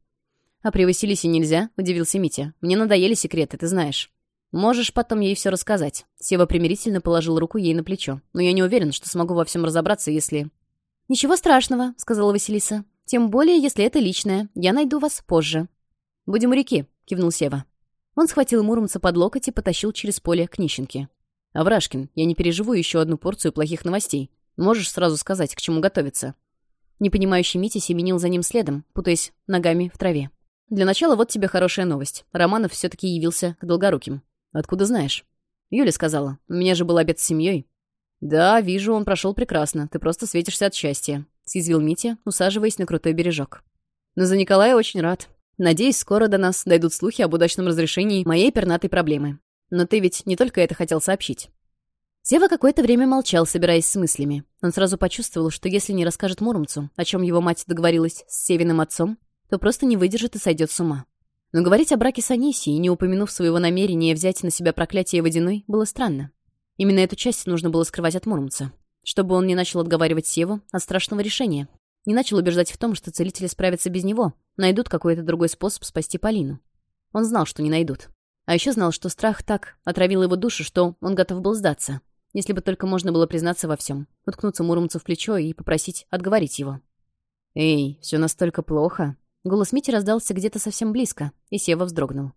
«А при Василисе нельзя», — удивился Митя. «Мне надоели секреты, ты знаешь». «Можешь потом ей все рассказать». Сева примирительно положил руку ей на плечо. «Но я не уверен, что смогу во всем разобраться, если...» «Ничего страшного», — сказала Василиса. «Тем более, если это личное. Я найду вас позже». «Будем у реки», — кивнул Сева. Он схватил Муромца под локоть и потащил через поле к нищенке. «Аврашкин, я не переживу еще одну порцию плохих новостей. Можешь сразу сказать, к чему готовиться?» Непонимающий Митя семенил за ним следом, путаясь ногами в траве. «Для начала вот тебе хорошая новость. Романов все-таки явился к Долгоруким. Откуда знаешь?» «Юля сказала. У меня же был обед с семьей. «Да, вижу, он прошел прекрасно. Ты просто светишься от счастья», — съязвил Митя, усаживаясь на крутой бережок. «Но за Николая очень рад. Надеюсь, скоро до нас дойдут слухи об удачном разрешении моей пернатой проблемы. Но ты ведь не только это хотел сообщить». Сева какое-то время молчал, собираясь с мыслями. Он сразу почувствовал, что если не расскажет Муромцу, о чем его мать договорилась с Севиным отцом, то просто не выдержит и сойдет с ума. Но говорить о браке с Анисией, не упомянув своего намерения взять на себя проклятие водяной, было странно. Именно эту часть нужно было скрывать от Муромца, чтобы он не начал отговаривать Севу от страшного решения, не начал убеждать в том, что целители справятся без него, найдут какой-то другой способ спасти Полину. Он знал, что не найдут. А еще знал, что страх так отравил его душу, что он готов был сдаться. Если бы только можно было признаться во всем, уткнуться Муромцу в плечо и попросить отговорить его. «Эй, все настолько плохо!» Голос Мити раздался где-то совсем близко, и Сева вздрогнул.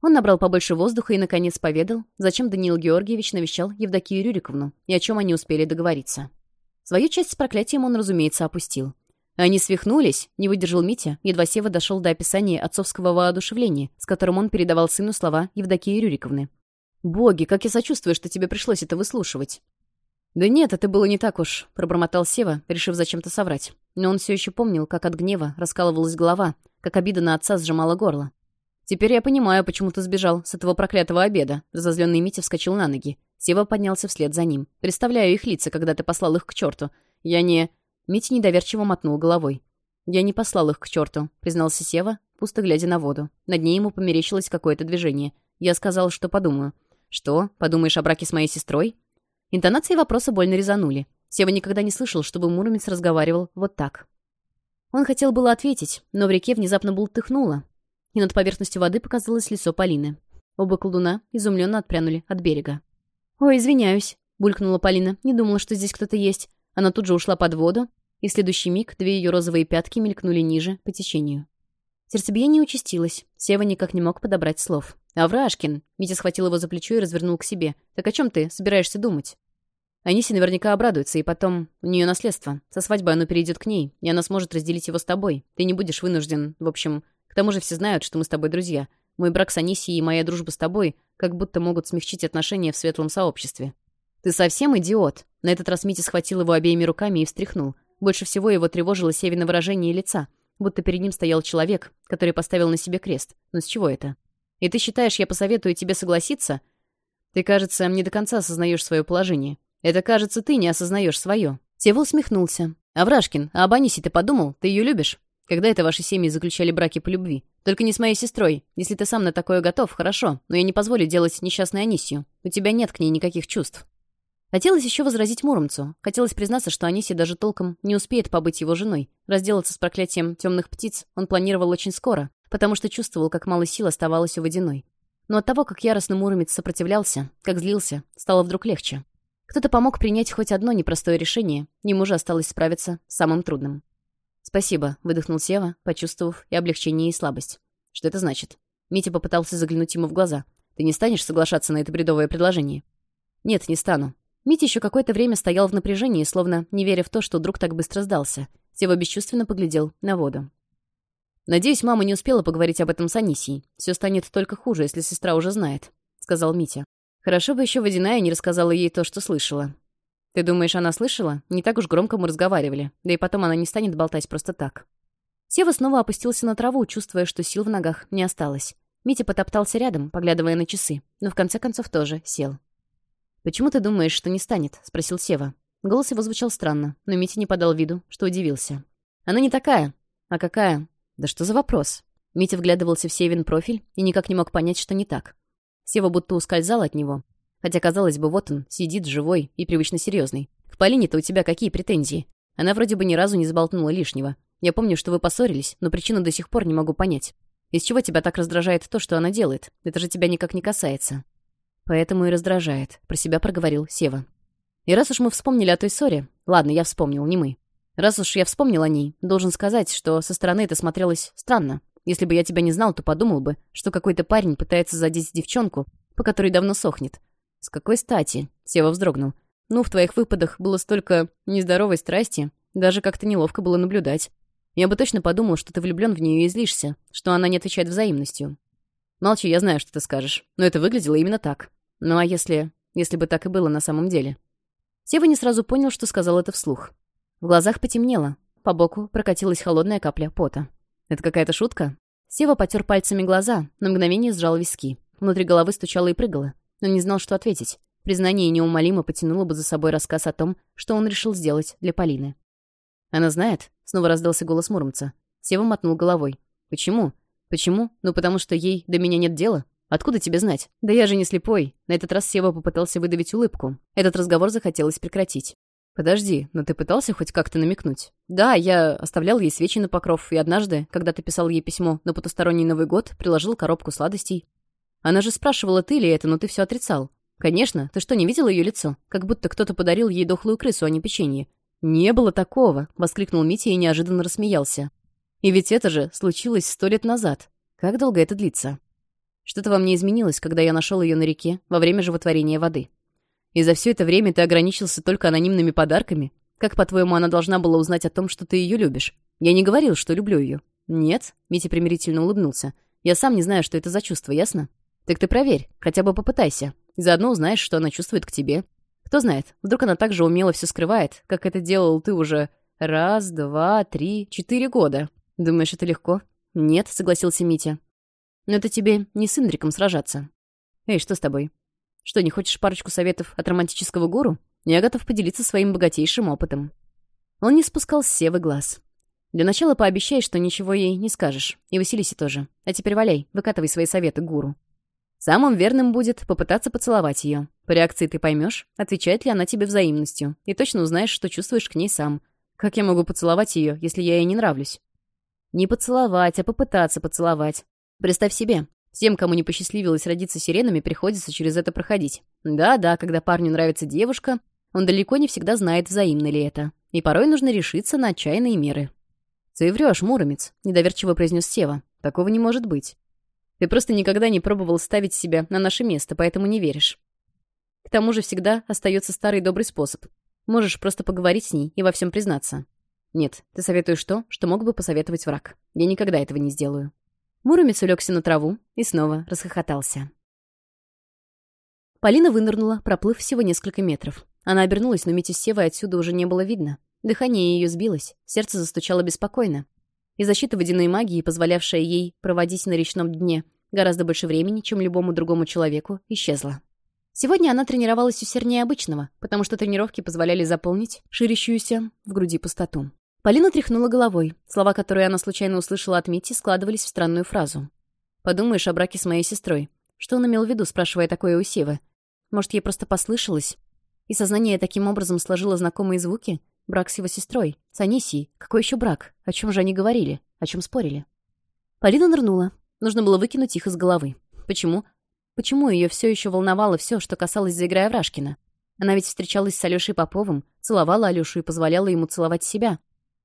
Он набрал побольше воздуха и, наконец, поведал, зачем Даниил Георгиевич навещал Евдокию Рюриковну и о чем они успели договориться. Свою часть с проклятием он, разумеется, опустил. Они свихнулись, не выдержал Митя, едва Сева дошел до описания отцовского воодушевления, с которым он передавал сыну слова Евдокии Рюриковны. «Боги, как я сочувствую, что тебе пришлось это выслушивать!» «Да нет, это было не так уж», — пробормотал Сева, решив зачем-то соврать. Но он все еще помнил, как от гнева раскалывалась голова, как обида на отца сжимала горло. «Теперь я понимаю, почему ты сбежал с этого проклятого обеда», — разозленный Митя вскочил на ноги. Сева поднялся вслед за ним. «Представляю их лица, когда ты послал их к черту. Я не...» Митя недоверчиво мотнул головой. «Я не послал их к черту», — признался Сева, пусто глядя на воду. Над ней ему померещилось какое-то движение. Я сказал, что подумаю. «Что? Подумаешь о браке с моей сестрой?» Интонации вопроса больно резанули. Сева никогда не слышал, чтобы Муромец разговаривал вот так. Он хотел было ответить, но в реке внезапно бултыхнуло, и над поверхностью воды показалось лицо Полины. Оба колдуна изумленно отпрянули от берега. «Ой, извиняюсь», — булькнула Полина. «Не думала, что здесь кто-то есть». Она тут же ушла под воду, и в следующий миг две ее розовые пятки мелькнули ниже, по течению. Сердцебиение участилось. Сева никак не мог подобрать слов. «Аврашкин!» Митя схватил его за плечо и развернул к себе. «Так о чем ты собираешься думать?» Аниси наверняка обрадуется, и потом у нее наследство. Со свадьбы оно перейдет к ней, и она сможет разделить его с тобой. Ты не будешь вынужден, в общем, тому же все знают, что мы с тобой друзья. Мой брак с Анисией и моя дружба с тобой как будто могут смягчить отношения в светлом сообществе. Ты совсем идиот? На этот раз Митя схватил его обеими руками и встряхнул. Больше всего его тревожило Севина выражение лица, будто перед ним стоял человек, который поставил на себе крест. Но с чего это? И ты считаешь, я посоветую тебе согласиться? Ты, кажется, не до конца осознаешь свое положение. Это, кажется, ты не осознаешь свое. Сева усмехнулся. «Аврашкин, а об Анисе ты подумал? Ты ее любишь?» Когда это ваши семьи заключали браки по любви? Только не с моей сестрой. Если ты сам на такое готов, хорошо. Но я не позволю делать несчастной Анисию. У тебя нет к ней никаких чувств». Хотелось еще возразить Муромцу. Хотелось признаться, что Анисия даже толком не успеет побыть его женой. Разделаться с проклятием темных птиц он планировал очень скоро, потому что чувствовал, как мало сил оставалось у водяной. Но от того, как яростно Муромец сопротивлялся, как злился, стало вдруг легче. Кто-то помог принять хоть одно непростое решение, ему же осталось справиться с самым трудным. «Спасибо», — выдохнул Сева, почувствовав и облегчение, и слабость. «Что это значит?» Митя попытался заглянуть ему в глаза. «Ты не станешь соглашаться на это бредовое предложение?» «Нет, не стану». Митя еще какое-то время стоял в напряжении, словно не веря в то, что друг так быстро сдался. Сева бесчувственно поглядел на воду. «Надеюсь, мама не успела поговорить об этом с Анисией. Все станет только хуже, если сестра уже знает», — сказал Митя. «Хорошо бы еще водяная не рассказала ей то, что слышала. Ты думаешь, она слышала? Не так уж громко мы разговаривали. Да и потом она не станет болтать просто так. Сева снова опустился на траву, чувствуя, что сил в ногах не осталось. Митя потоптался рядом, поглядывая на часы, но в конце концов тоже сел. «Почему ты думаешь, что не станет?» — спросил Сева. Голос его звучал странно, но Митя не подал виду, что удивился. «Она не такая. А какая? Да что за вопрос?» Митя вглядывался в Севин профиль и никак не мог понять, что не так. Сева будто ускользал от него, Хотя, казалось бы, вот он, сидит живой и привычно серьезный. К Полине-то у тебя какие претензии? Она вроде бы ни разу не заболтнула лишнего. Я помню, что вы поссорились, но причину до сих пор не могу понять. Из чего тебя так раздражает то, что она делает? Это же тебя никак не касается. Поэтому и раздражает, про себя проговорил Сева. И раз уж мы вспомнили о той ссоре... Ладно, я вспомнил, не мы. Раз уж я вспомнил о ней, должен сказать, что со стороны это смотрелось странно. Если бы я тебя не знал, то подумал бы, что какой-то парень пытается задеть девчонку, по которой давно сохнет, с какой стати? Сева вздрогнул. Ну, в твоих выпадах было столько нездоровой страсти, даже как-то неловко было наблюдать. Я бы точно подумал, что ты влюблен в нее и злишься, что она не отвечает взаимностью. Молчи, я знаю, что ты скажешь. Но это выглядело именно так. Ну а если... если бы так и было на самом деле? Сева не сразу понял, что сказал это вслух. В глазах потемнело. По боку прокатилась холодная капля пота. «Это какая-то шутка?» Сева потер пальцами глаза, на мгновение сжал виски. Внутри головы стучало и прыгало но не знал, что ответить. Признание неумолимо потянуло бы за собой рассказ о том, что он решил сделать для Полины. «Она знает?» — снова раздался голос Муромца. Сева мотнул головой. «Почему? Почему? Ну потому что ей до меня нет дела. Откуда тебе знать? Да я же не слепой». На этот раз Сева попытался выдавить улыбку. Этот разговор захотелось прекратить. «Подожди, но ты пытался хоть как-то намекнуть?» «Да, я оставлял ей свечи на покров, и однажды, когда ты писал ей письмо на потусторонний Новый год, приложил коробку сладостей. Она же спрашивала, ты ли это, но ты все отрицал. Конечно, ты что, не видел ее лицо? Как будто кто-то подарил ей дохлую крысу, а не печенье. «Не было такого!» — воскликнул Митя и неожиданно рассмеялся. «И ведь это же случилось сто лет назад. Как долго это длится?» «Что-то во мне изменилось, когда я нашел ее на реке во время животворения воды. И за все это время ты ограничился только анонимными подарками? Как, по-твоему, она должна была узнать о том, что ты ее любишь? Я не говорил, что люблю ее». «Нет», — Митя примирительно улыбнулся. «Я сам не знаю, что это за чувство, ясно? Так ты проверь, хотя бы попытайся. Заодно узнаешь, что она чувствует к тебе. Кто знает, вдруг она так же умело все скрывает, как это делал ты уже раз, два, три, четыре года. Думаешь, это легко? Нет, согласился Митя. Но это тебе не с Индриком сражаться. Эй, что с тобой? Что, не хочешь парочку советов от романтического гуру? Я готов поделиться своим богатейшим опытом. Он не спускал с Севы глаз. Для начала пообещай, что ничего ей не скажешь. И Василисе тоже. А теперь валяй, выкатывай свои советы гуру. Самым верным будет попытаться поцеловать ее. По реакции ты поймешь, отвечает ли она тебе взаимностью, и точно узнаешь, что чувствуешь к ней сам. Как я могу поцеловать ее, если я ей не нравлюсь? Не поцеловать, а попытаться поцеловать. Представь себе, всем, кому не посчастливилось родиться сиренами, приходится через это проходить. Да-да, когда парню нравится девушка, он далеко не всегда знает, взаимно ли это. И порой нужно решиться на отчаянные меры. «Ты врешь, Муромец», — недоверчиво произнес Сева. «Такого не может быть. Ты просто никогда не пробовал ставить себя на наше место, поэтому не веришь. К тому же всегда остается старый добрый способ. Можешь просто поговорить с ней и во всем признаться. Нет, ты советуешь то, что мог бы посоветовать враг. Я никогда этого не сделаю. Муромец улегся на траву и снова расхохотался. Полина вынырнула, проплыв всего несколько метров. Она обернулась, но Митю Севой отсюда уже не было видно. Дыхание ее сбилось, сердце застучало беспокойно и защита водяной магии, позволявшая ей проводить на речном дне гораздо больше времени, чем любому другому человеку, исчезла. Сегодня она тренировалась усерднее обычного, потому что тренировки позволяли заполнить ширящуюся в груди пустоту. Полина тряхнула головой. Слова, которые она случайно услышала от Мити, складывались в странную фразу. «Подумаешь о браке с моей сестрой. Что он имел в виду, спрашивая такое у Сивы? Может, ей просто послышалось? И сознание таким образом сложило знакомые звуки? Брак с его сестрой, с Анисией. Какой еще брак? О чем же они говорили? О чем спорили? Полина нырнула. Нужно было выкинуть их из головы. Почему? Почему ее все еще волновало все, что касалось заиграя Врашкина? Она ведь встречалась с Алешей Поповым, целовала Алешу и позволяла ему целовать себя.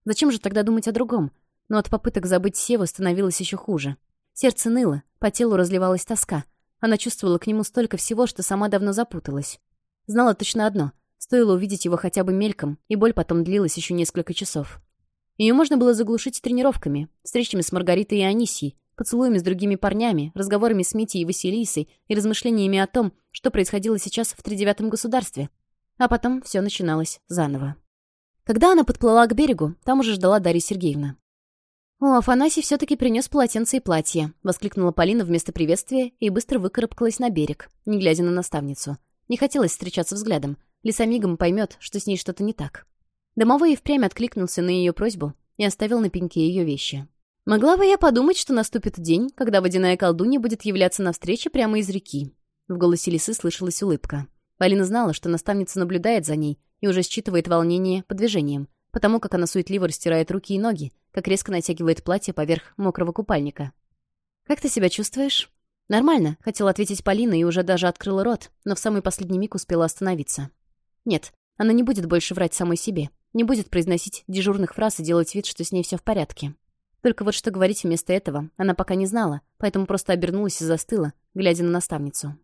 Зачем же тогда думать о другом? Но от попыток забыть Сева становилось еще хуже. Сердце ныло, по телу разливалась тоска. Она чувствовала к нему столько всего, что сама давно запуталась. Знала точно одно — Стоило увидеть его хотя бы мельком, и боль потом длилась еще несколько часов. Ее можно было заглушить тренировками, встречами с Маргаритой и Анисией, поцелуями с другими парнями, разговорами с Митей и Василисой и размышлениями о том, что происходило сейчас в тридевятом государстве. А потом все начиналось заново. Когда она подплыла к берегу, там уже ждала Дарья Сергеевна. «О, Афанасий все-таки принес полотенце и платье», — воскликнула Полина вместо приветствия и быстро выкарабкалась на берег, не глядя на наставницу. Не хотелось встречаться взглядом. Лиса мигом поймет, что с ней что-то не так. Домовой и впрямь откликнулся на ее просьбу и оставил на пеньке ее вещи. Могла бы я подумать, что наступит день, когда водяная колдунья будет являться на навстречу прямо из реки. В голосе лисы слышалась улыбка. Полина знала, что наставница наблюдает за ней и уже считывает волнение по движениям, потому как она суетливо растирает руки и ноги, как резко натягивает платье поверх мокрого купальника. «Как ты себя чувствуешь?» «Нормально», — хотела ответить Полина и уже даже открыла рот, но в самый последний миг успела остановиться. Нет, она не будет больше врать самой себе, не будет произносить дежурных фраз и делать вид, что с ней все в порядке. Только вот что говорить вместо этого она пока не знала, поэтому просто обернулась и застыла, глядя на наставницу.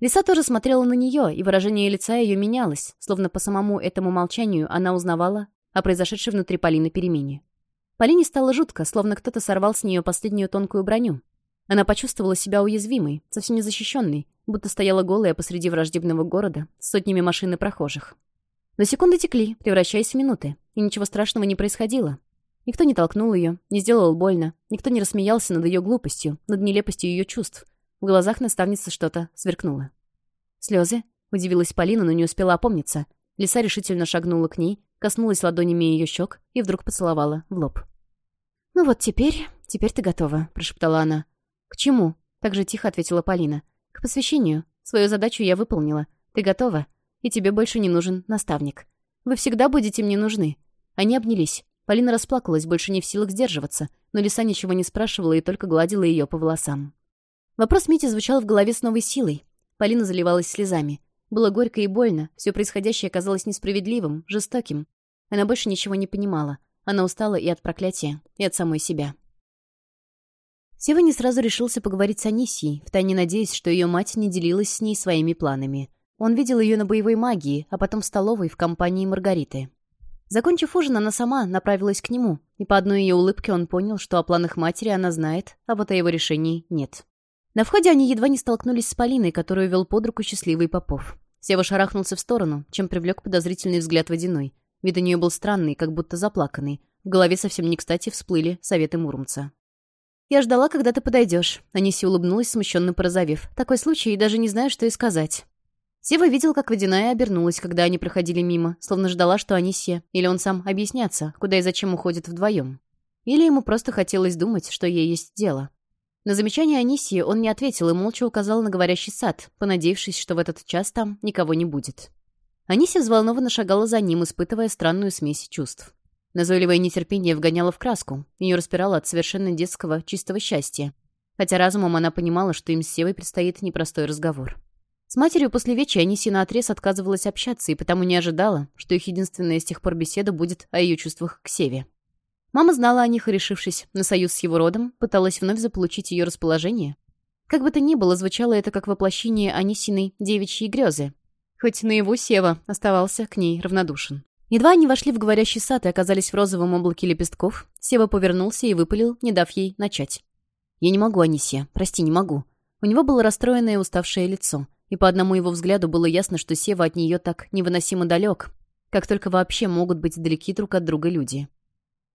Лиса тоже смотрела на нее, и выражение лица ее менялось, словно по самому этому молчанию она узнавала о произошедшей внутри Полины перемене. Полине стало жутко, словно кто-то сорвал с нее последнюю тонкую броню. Она почувствовала себя уязвимой, совсем незащищенной, будто стояла голая посреди враждебного города с сотнями машин и прохожих. Но секунды текли, превращаясь в минуты, и ничего страшного не происходило. Никто не толкнул ее, не сделал больно, никто не рассмеялся над ее глупостью, над нелепостью ее чувств. В глазах наставницы что-то сверкнуло. «Слезы?» — удивилась Полина, но не успела опомниться. Лиса решительно шагнула к ней, коснулась ладонями ее щек и вдруг поцеловала в лоб. «Ну вот теперь, теперь ты готова», — прошептала она. «К чему?» — Также тихо ответила Полина посвящению. Свою задачу я выполнила. Ты готова? И тебе больше не нужен наставник. Вы всегда будете мне нужны». Они обнялись. Полина расплакалась, больше не в силах сдерживаться, но Лиса ничего не спрашивала и только гладила ее по волосам. Вопрос Мити звучал в голове с новой силой. Полина заливалась слезами. Было горько и больно, все происходящее казалось несправедливым, жестоким. Она больше ничего не понимала. Она устала и от проклятия, и от самой себя. Сева не сразу решился поговорить с Анисией, втайне надеясь, что ее мать не делилась с ней своими планами. Он видел ее на боевой магии, а потом в столовой в компании Маргариты. Закончив ужин, она сама направилась к нему, и по одной ее улыбке он понял, что о планах матери она знает, а вот о его решении нет. На входе они едва не столкнулись с Полиной, которую вел под руку счастливый Попов. Сева шарахнулся в сторону, чем привлек подозрительный взгляд водяной. Вид у нее был странный, как будто заплаканный. В голове совсем не кстати всплыли советы Муромца. Я ждала, когда ты подойдешь. Аниси улыбнулась, смущенно порозовев. Такой случай, и даже не знаю, что и сказать. Сева видел, как Водяная обернулась, когда они проходили мимо, словно ждала, что Анисия или он сам объяснятся, куда и зачем уходит вдвоем. Или ему просто хотелось думать, что ей есть дело. На замечание Анисии он не ответил и молча указал на говорящий сад, понадеявшись, что в этот час там никого не будет. Анисия взволнованно шагала за ним, испытывая странную смесь чувств. Назойливое нетерпение вгоняло в краску ее распирало от совершенно детского, чистого счастья. Хотя разумом она понимала, что им с Севой предстоит непростой разговор. С матерью после вечера Аниси наотрез отказывалась общаться и потому не ожидала, что их единственная с тех пор беседа будет о ее чувствах к Севе. Мама знала о них и, решившись на союз с его родом, пыталась вновь заполучить ее расположение. Как бы то ни было, звучало это как воплощение Анисиной девичьей грезы. Хоть на его Сева оставался к ней равнодушен. Едва они вошли в говорящий сад и оказались в розовом облаке лепестков, Сева повернулся и выпалил, не дав ей начать. «Я не могу, Анисия. Прости, не могу». У него было расстроенное и уставшее лицо, и по одному его взгляду было ясно, что Сева от нее так невыносимо далек, как только вообще могут быть далеки друг от друга люди.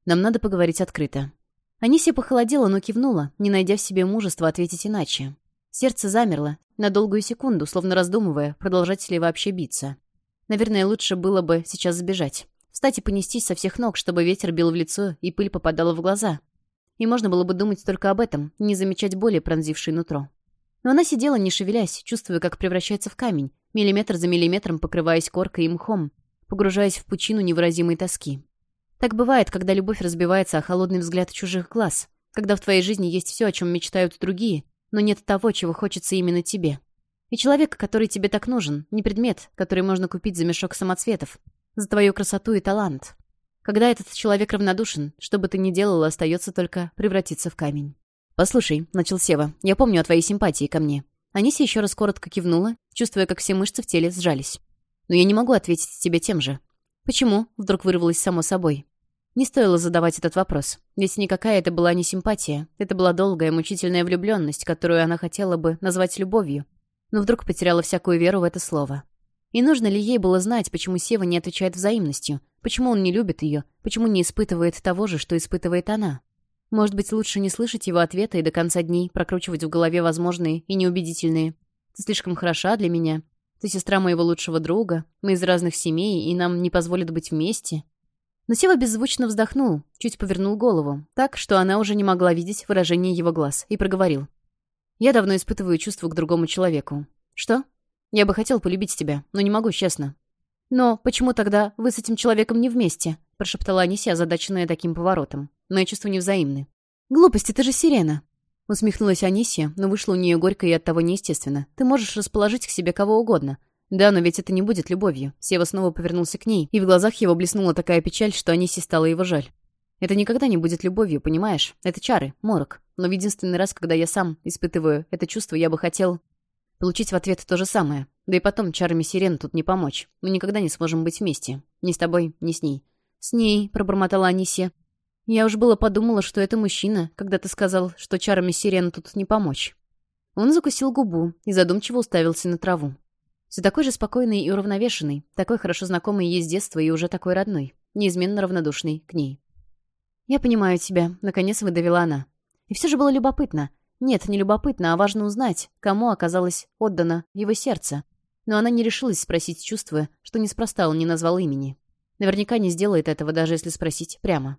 «Нам надо поговорить открыто». Анисия похолодела, но кивнула, не найдя в себе мужества ответить иначе. Сердце замерло, на долгую секунду, словно раздумывая, продолжать ли вообще биться. Наверное, лучше было бы сейчас сбежать. Встать и понестись со всех ног, чтобы ветер бил в лицо и пыль попадала в глаза. И можно было бы думать только об этом, не замечать боли, пронзившей нутро. Но она сидела, не шевелясь, чувствуя, как превращается в камень, миллиметр за миллиметром покрываясь коркой и мхом, погружаясь в пучину невыразимой тоски. Так бывает, когда любовь разбивается о холодный взгляд чужих глаз, когда в твоей жизни есть все, о чем мечтают другие, но нет того, чего хочется именно тебе. И человек, который тебе так нужен, не предмет, который можно купить за мешок самоцветов, за твою красоту и талант. Когда этот человек равнодушен, что бы ты ни делала, остается только превратиться в камень. «Послушай», — начал Сева, — «я помню о твоей симпатии ко мне». Анися еще раз коротко кивнула, чувствуя, как все мышцы в теле сжались. «Но я не могу ответить тебе тем же». «Почему?» — вдруг вырвалось само собой. Не стоило задавать этот вопрос, ведь никакая это была не симпатия, это была долгая мучительная влюбленность, которую она хотела бы назвать любовью, но вдруг потеряла всякую веру в это слово. И нужно ли ей было знать, почему Сева не отвечает взаимностью, почему он не любит ее, почему не испытывает того же, что испытывает она? Может быть, лучше не слышать его ответа и до конца дней прокручивать в голове возможные и неубедительные. «Ты слишком хороша для меня», «Ты сестра моего лучшего друга, мы из разных семей, и нам не позволят быть вместе». Но Сева беззвучно вздохнул, чуть повернул голову, так, что она уже не могла видеть выражение его глаз, и проговорил. Я давно испытываю чувство к другому человеку. Что? Я бы хотел полюбить тебя, но не могу, честно. Но почему тогда вы с этим человеком не вместе? Прошептала Анися, озадаченная таким поворотом. Мои чувства невзаимны. Глупости, ты же сирена. Усмехнулась Анисия, но вышло у нее горько и оттого неестественно. Ты можешь расположить к себе кого угодно. Да, но ведь это не будет любовью. Сева снова повернулся к ней, и в глазах его блеснула такая печаль, что Анисе стало его жаль. Это никогда не будет любовью, понимаешь? Это чары, морок. Но в единственный раз, когда я сам испытываю это чувство, я бы хотел получить в ответ то же самое. Да и потом чарами сирен тут не помочь. Мы никогда не сможем быть вместе. Ни с тобой, ни с ней. «С ней», — пробормотала Анисия. «Я уж было подумала, что это мужчина, когда ты сказал, что чарами сирен тут не помочь». Он закусил губу и задумчиво уставился на траву. Все такой же спокойный и уравновешенный, такой хорошо знакомый ей с детства и уже такой родной, неизменно равнодушный к ней. «Я понимаю тебя», — наконец выдавила она. И все же было любопытно. Нет, не любопытно, а важно узнать, кому оказалось отдано его сердце. Но она не решилась спросить чувства, что неспроста он не назвал имени. Наверняка не сделает этого, даже если спросить прямо.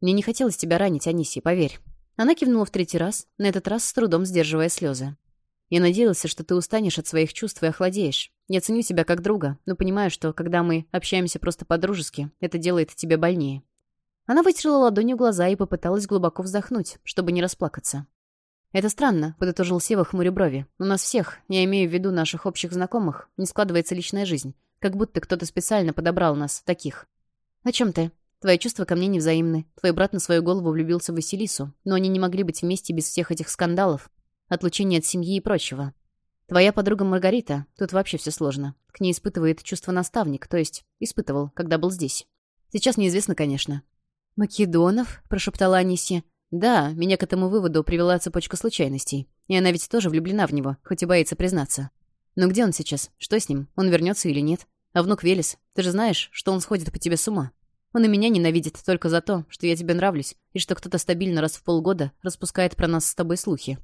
«Мне не хотелось тебя ранить, Аниси, поверь». Она кивнула в третий раз, на этот раз с трудом сдерживая слезы. «Я надеялся, что ты устанешь от своих чувств и охладеешь. Я ценю тебя как друга, но понимаю, что, когда мы общаемся просто по-дружески, это делает тебя больнее. Она вытерла ладонью глаза и попыталась глубоко вздохнуть, чтобы не расплакаться. «Это странно», — подытожил Сева хмуря брови. «У нас всех, я имею в виду наших общих знакомых, не складывается личная жизнь. Как будто кто-то специально подобрал нас, таких». «О чем ты? Твои чувства ко мне невзаимны. Твой брат на свою голову влюбился в Василису, но они не могли быть вместе без всех этих скандалов, отлучения от семьи и прочего. Твоя подруга Маргарита, тут вообще все сложно. К ней испытывает чувство наставник, то есть испытывал, когда был здесь. Сейчас неизвестно, конечно. «Македонов?» – прошептала Анисия. «Да, меня к этому выводу привела цепочка случайностей. И она ведь тоже влюблена в него, хоть и боится признаться. Но где он сейчас? Что с ним? Он вернется или нет? А внук Велес, ты же знаешь, что он сходит по тебе с ума. Он и меня ненавидит только за то, что я тебе нравлюсь, и что кто-то стабильно раз в полгода распускает про нас с тобой слухи».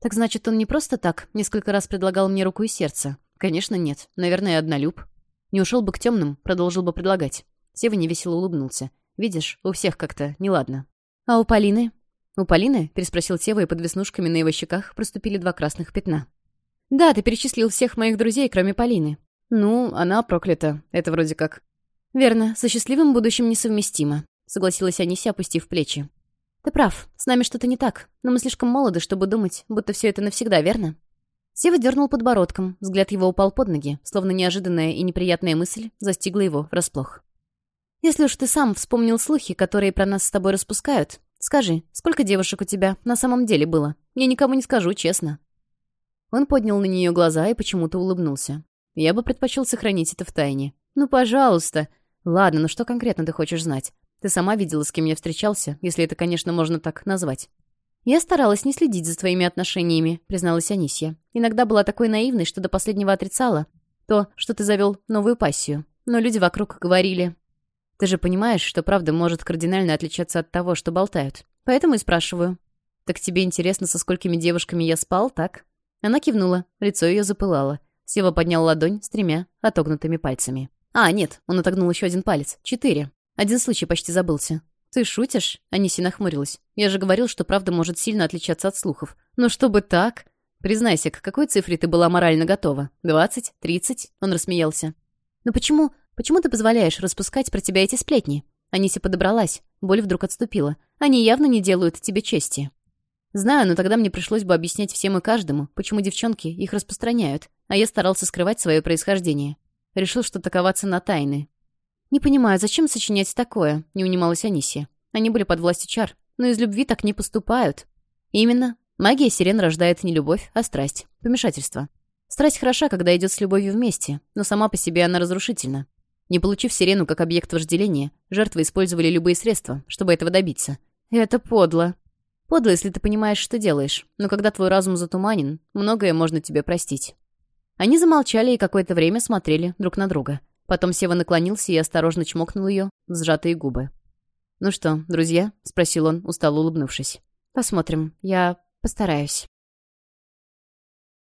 «Так значит, он не просто так несколько раз предлагал мне руку и сердце?» «Конечно, нет. Наверное, однолюб». «Не ушел бы к темным, продолжил бы предлагать». Сева невесело улыбнулся. Видишь, у всех как-то неладно». «А у Полины?» «У Полины?» — переспросил Сева, и под веснушками на его щеках проступили два красных пятна. «Да, ты перечислил всех моих друзей, кроме Полины». «Ну, она проклята. Это вроде как...» «Верно. Со счастливым будущим несовместимо», — согласилась Анися, опустив плечи. «Ты прав. С нами что-то не так. Но мы слишком молоды, чтобы думать, будто все это навсегда, верно?» Сева дернул подбородком, взгляд его упал под ноги, словно неожиданная и неприятная мысль застигла его врасплох. Если уж ты сам вспомнил слухи, которые про нас с тобой распускают, скажи, сколько девушек у тебя на самом деле было? Я никому не скажу, честно». Он поднял на нее глаза и почему-то улыбнулся. «Я бы предпочел сохранить это в тайне». «Ну, пожалуйста». «Ладно, ну что конкретно ты хочешь знать? Ты сама видела, с кем я встречался, если это, конечно, можно так назвать». «Я старалась не следить за твоими отношениями», — призналась Анисья. «Иногда была такой наивной, что до последнего отрицала то, что ты завел новую пассию. Но люди вокруг говорили, ты же понимаешь, что правда может кардинально отличаться от того, что болтают. Поэтому и спрашиваю. Так тебе интересно, со сколькими девушками я спал, так? Она кивнула, лицо ее запылало. Сева поднял ладонь с тремя отогнутыми пальцами. А, нет, он отогнул еще один палец. Четыре. Один случай почти забылся. «Ты шутишь?» — Аниси нахмурилась. «Я же говорил, что правда может сильно отличаться от слухов. Но чтобы так...» «Признайся, к какой цифре ты была морально готова? Двадцать? Тридцать?» Он рассмеялся. «Но почему Почему ты позволяешь распускать про тебя эти сплетни? Аниси подобралась. Боль вдруг отступила. Они явно не делают тебе чести. Знаю, но тогда мне пришлось бы объяснять всем и каждому, почему девчонки их распространяют, а я старался скрывать свое происхождение. Решил, что таковаться на тайны. «Не понимаю, зачем сочинять такое?» — не унималась Анисия. Они были под властью чар, но из любви так не поступают. Именно. Магия сирен рождает не любовь, а страсть. Помешательство. Страсть хороша, когда идет с любовью вместе, но сама по себе она разрушительна. Не получив сирену как объект вожделения, жертвы использовали любые средства, чтобы этого добиться. Это подло. Подло, если ты понимаешь, что делаешь, но когда твой разум затуманен, многое можно тебе простить. Они замолчали и какое-то время смотрели друг на друга. Потом Сева наклонился и осторожно чмокнул ее в сжатые губы. «Ну что, друзья?» — спросил он, устало улыбнувшись. «Посмотрим. Я постараюсь».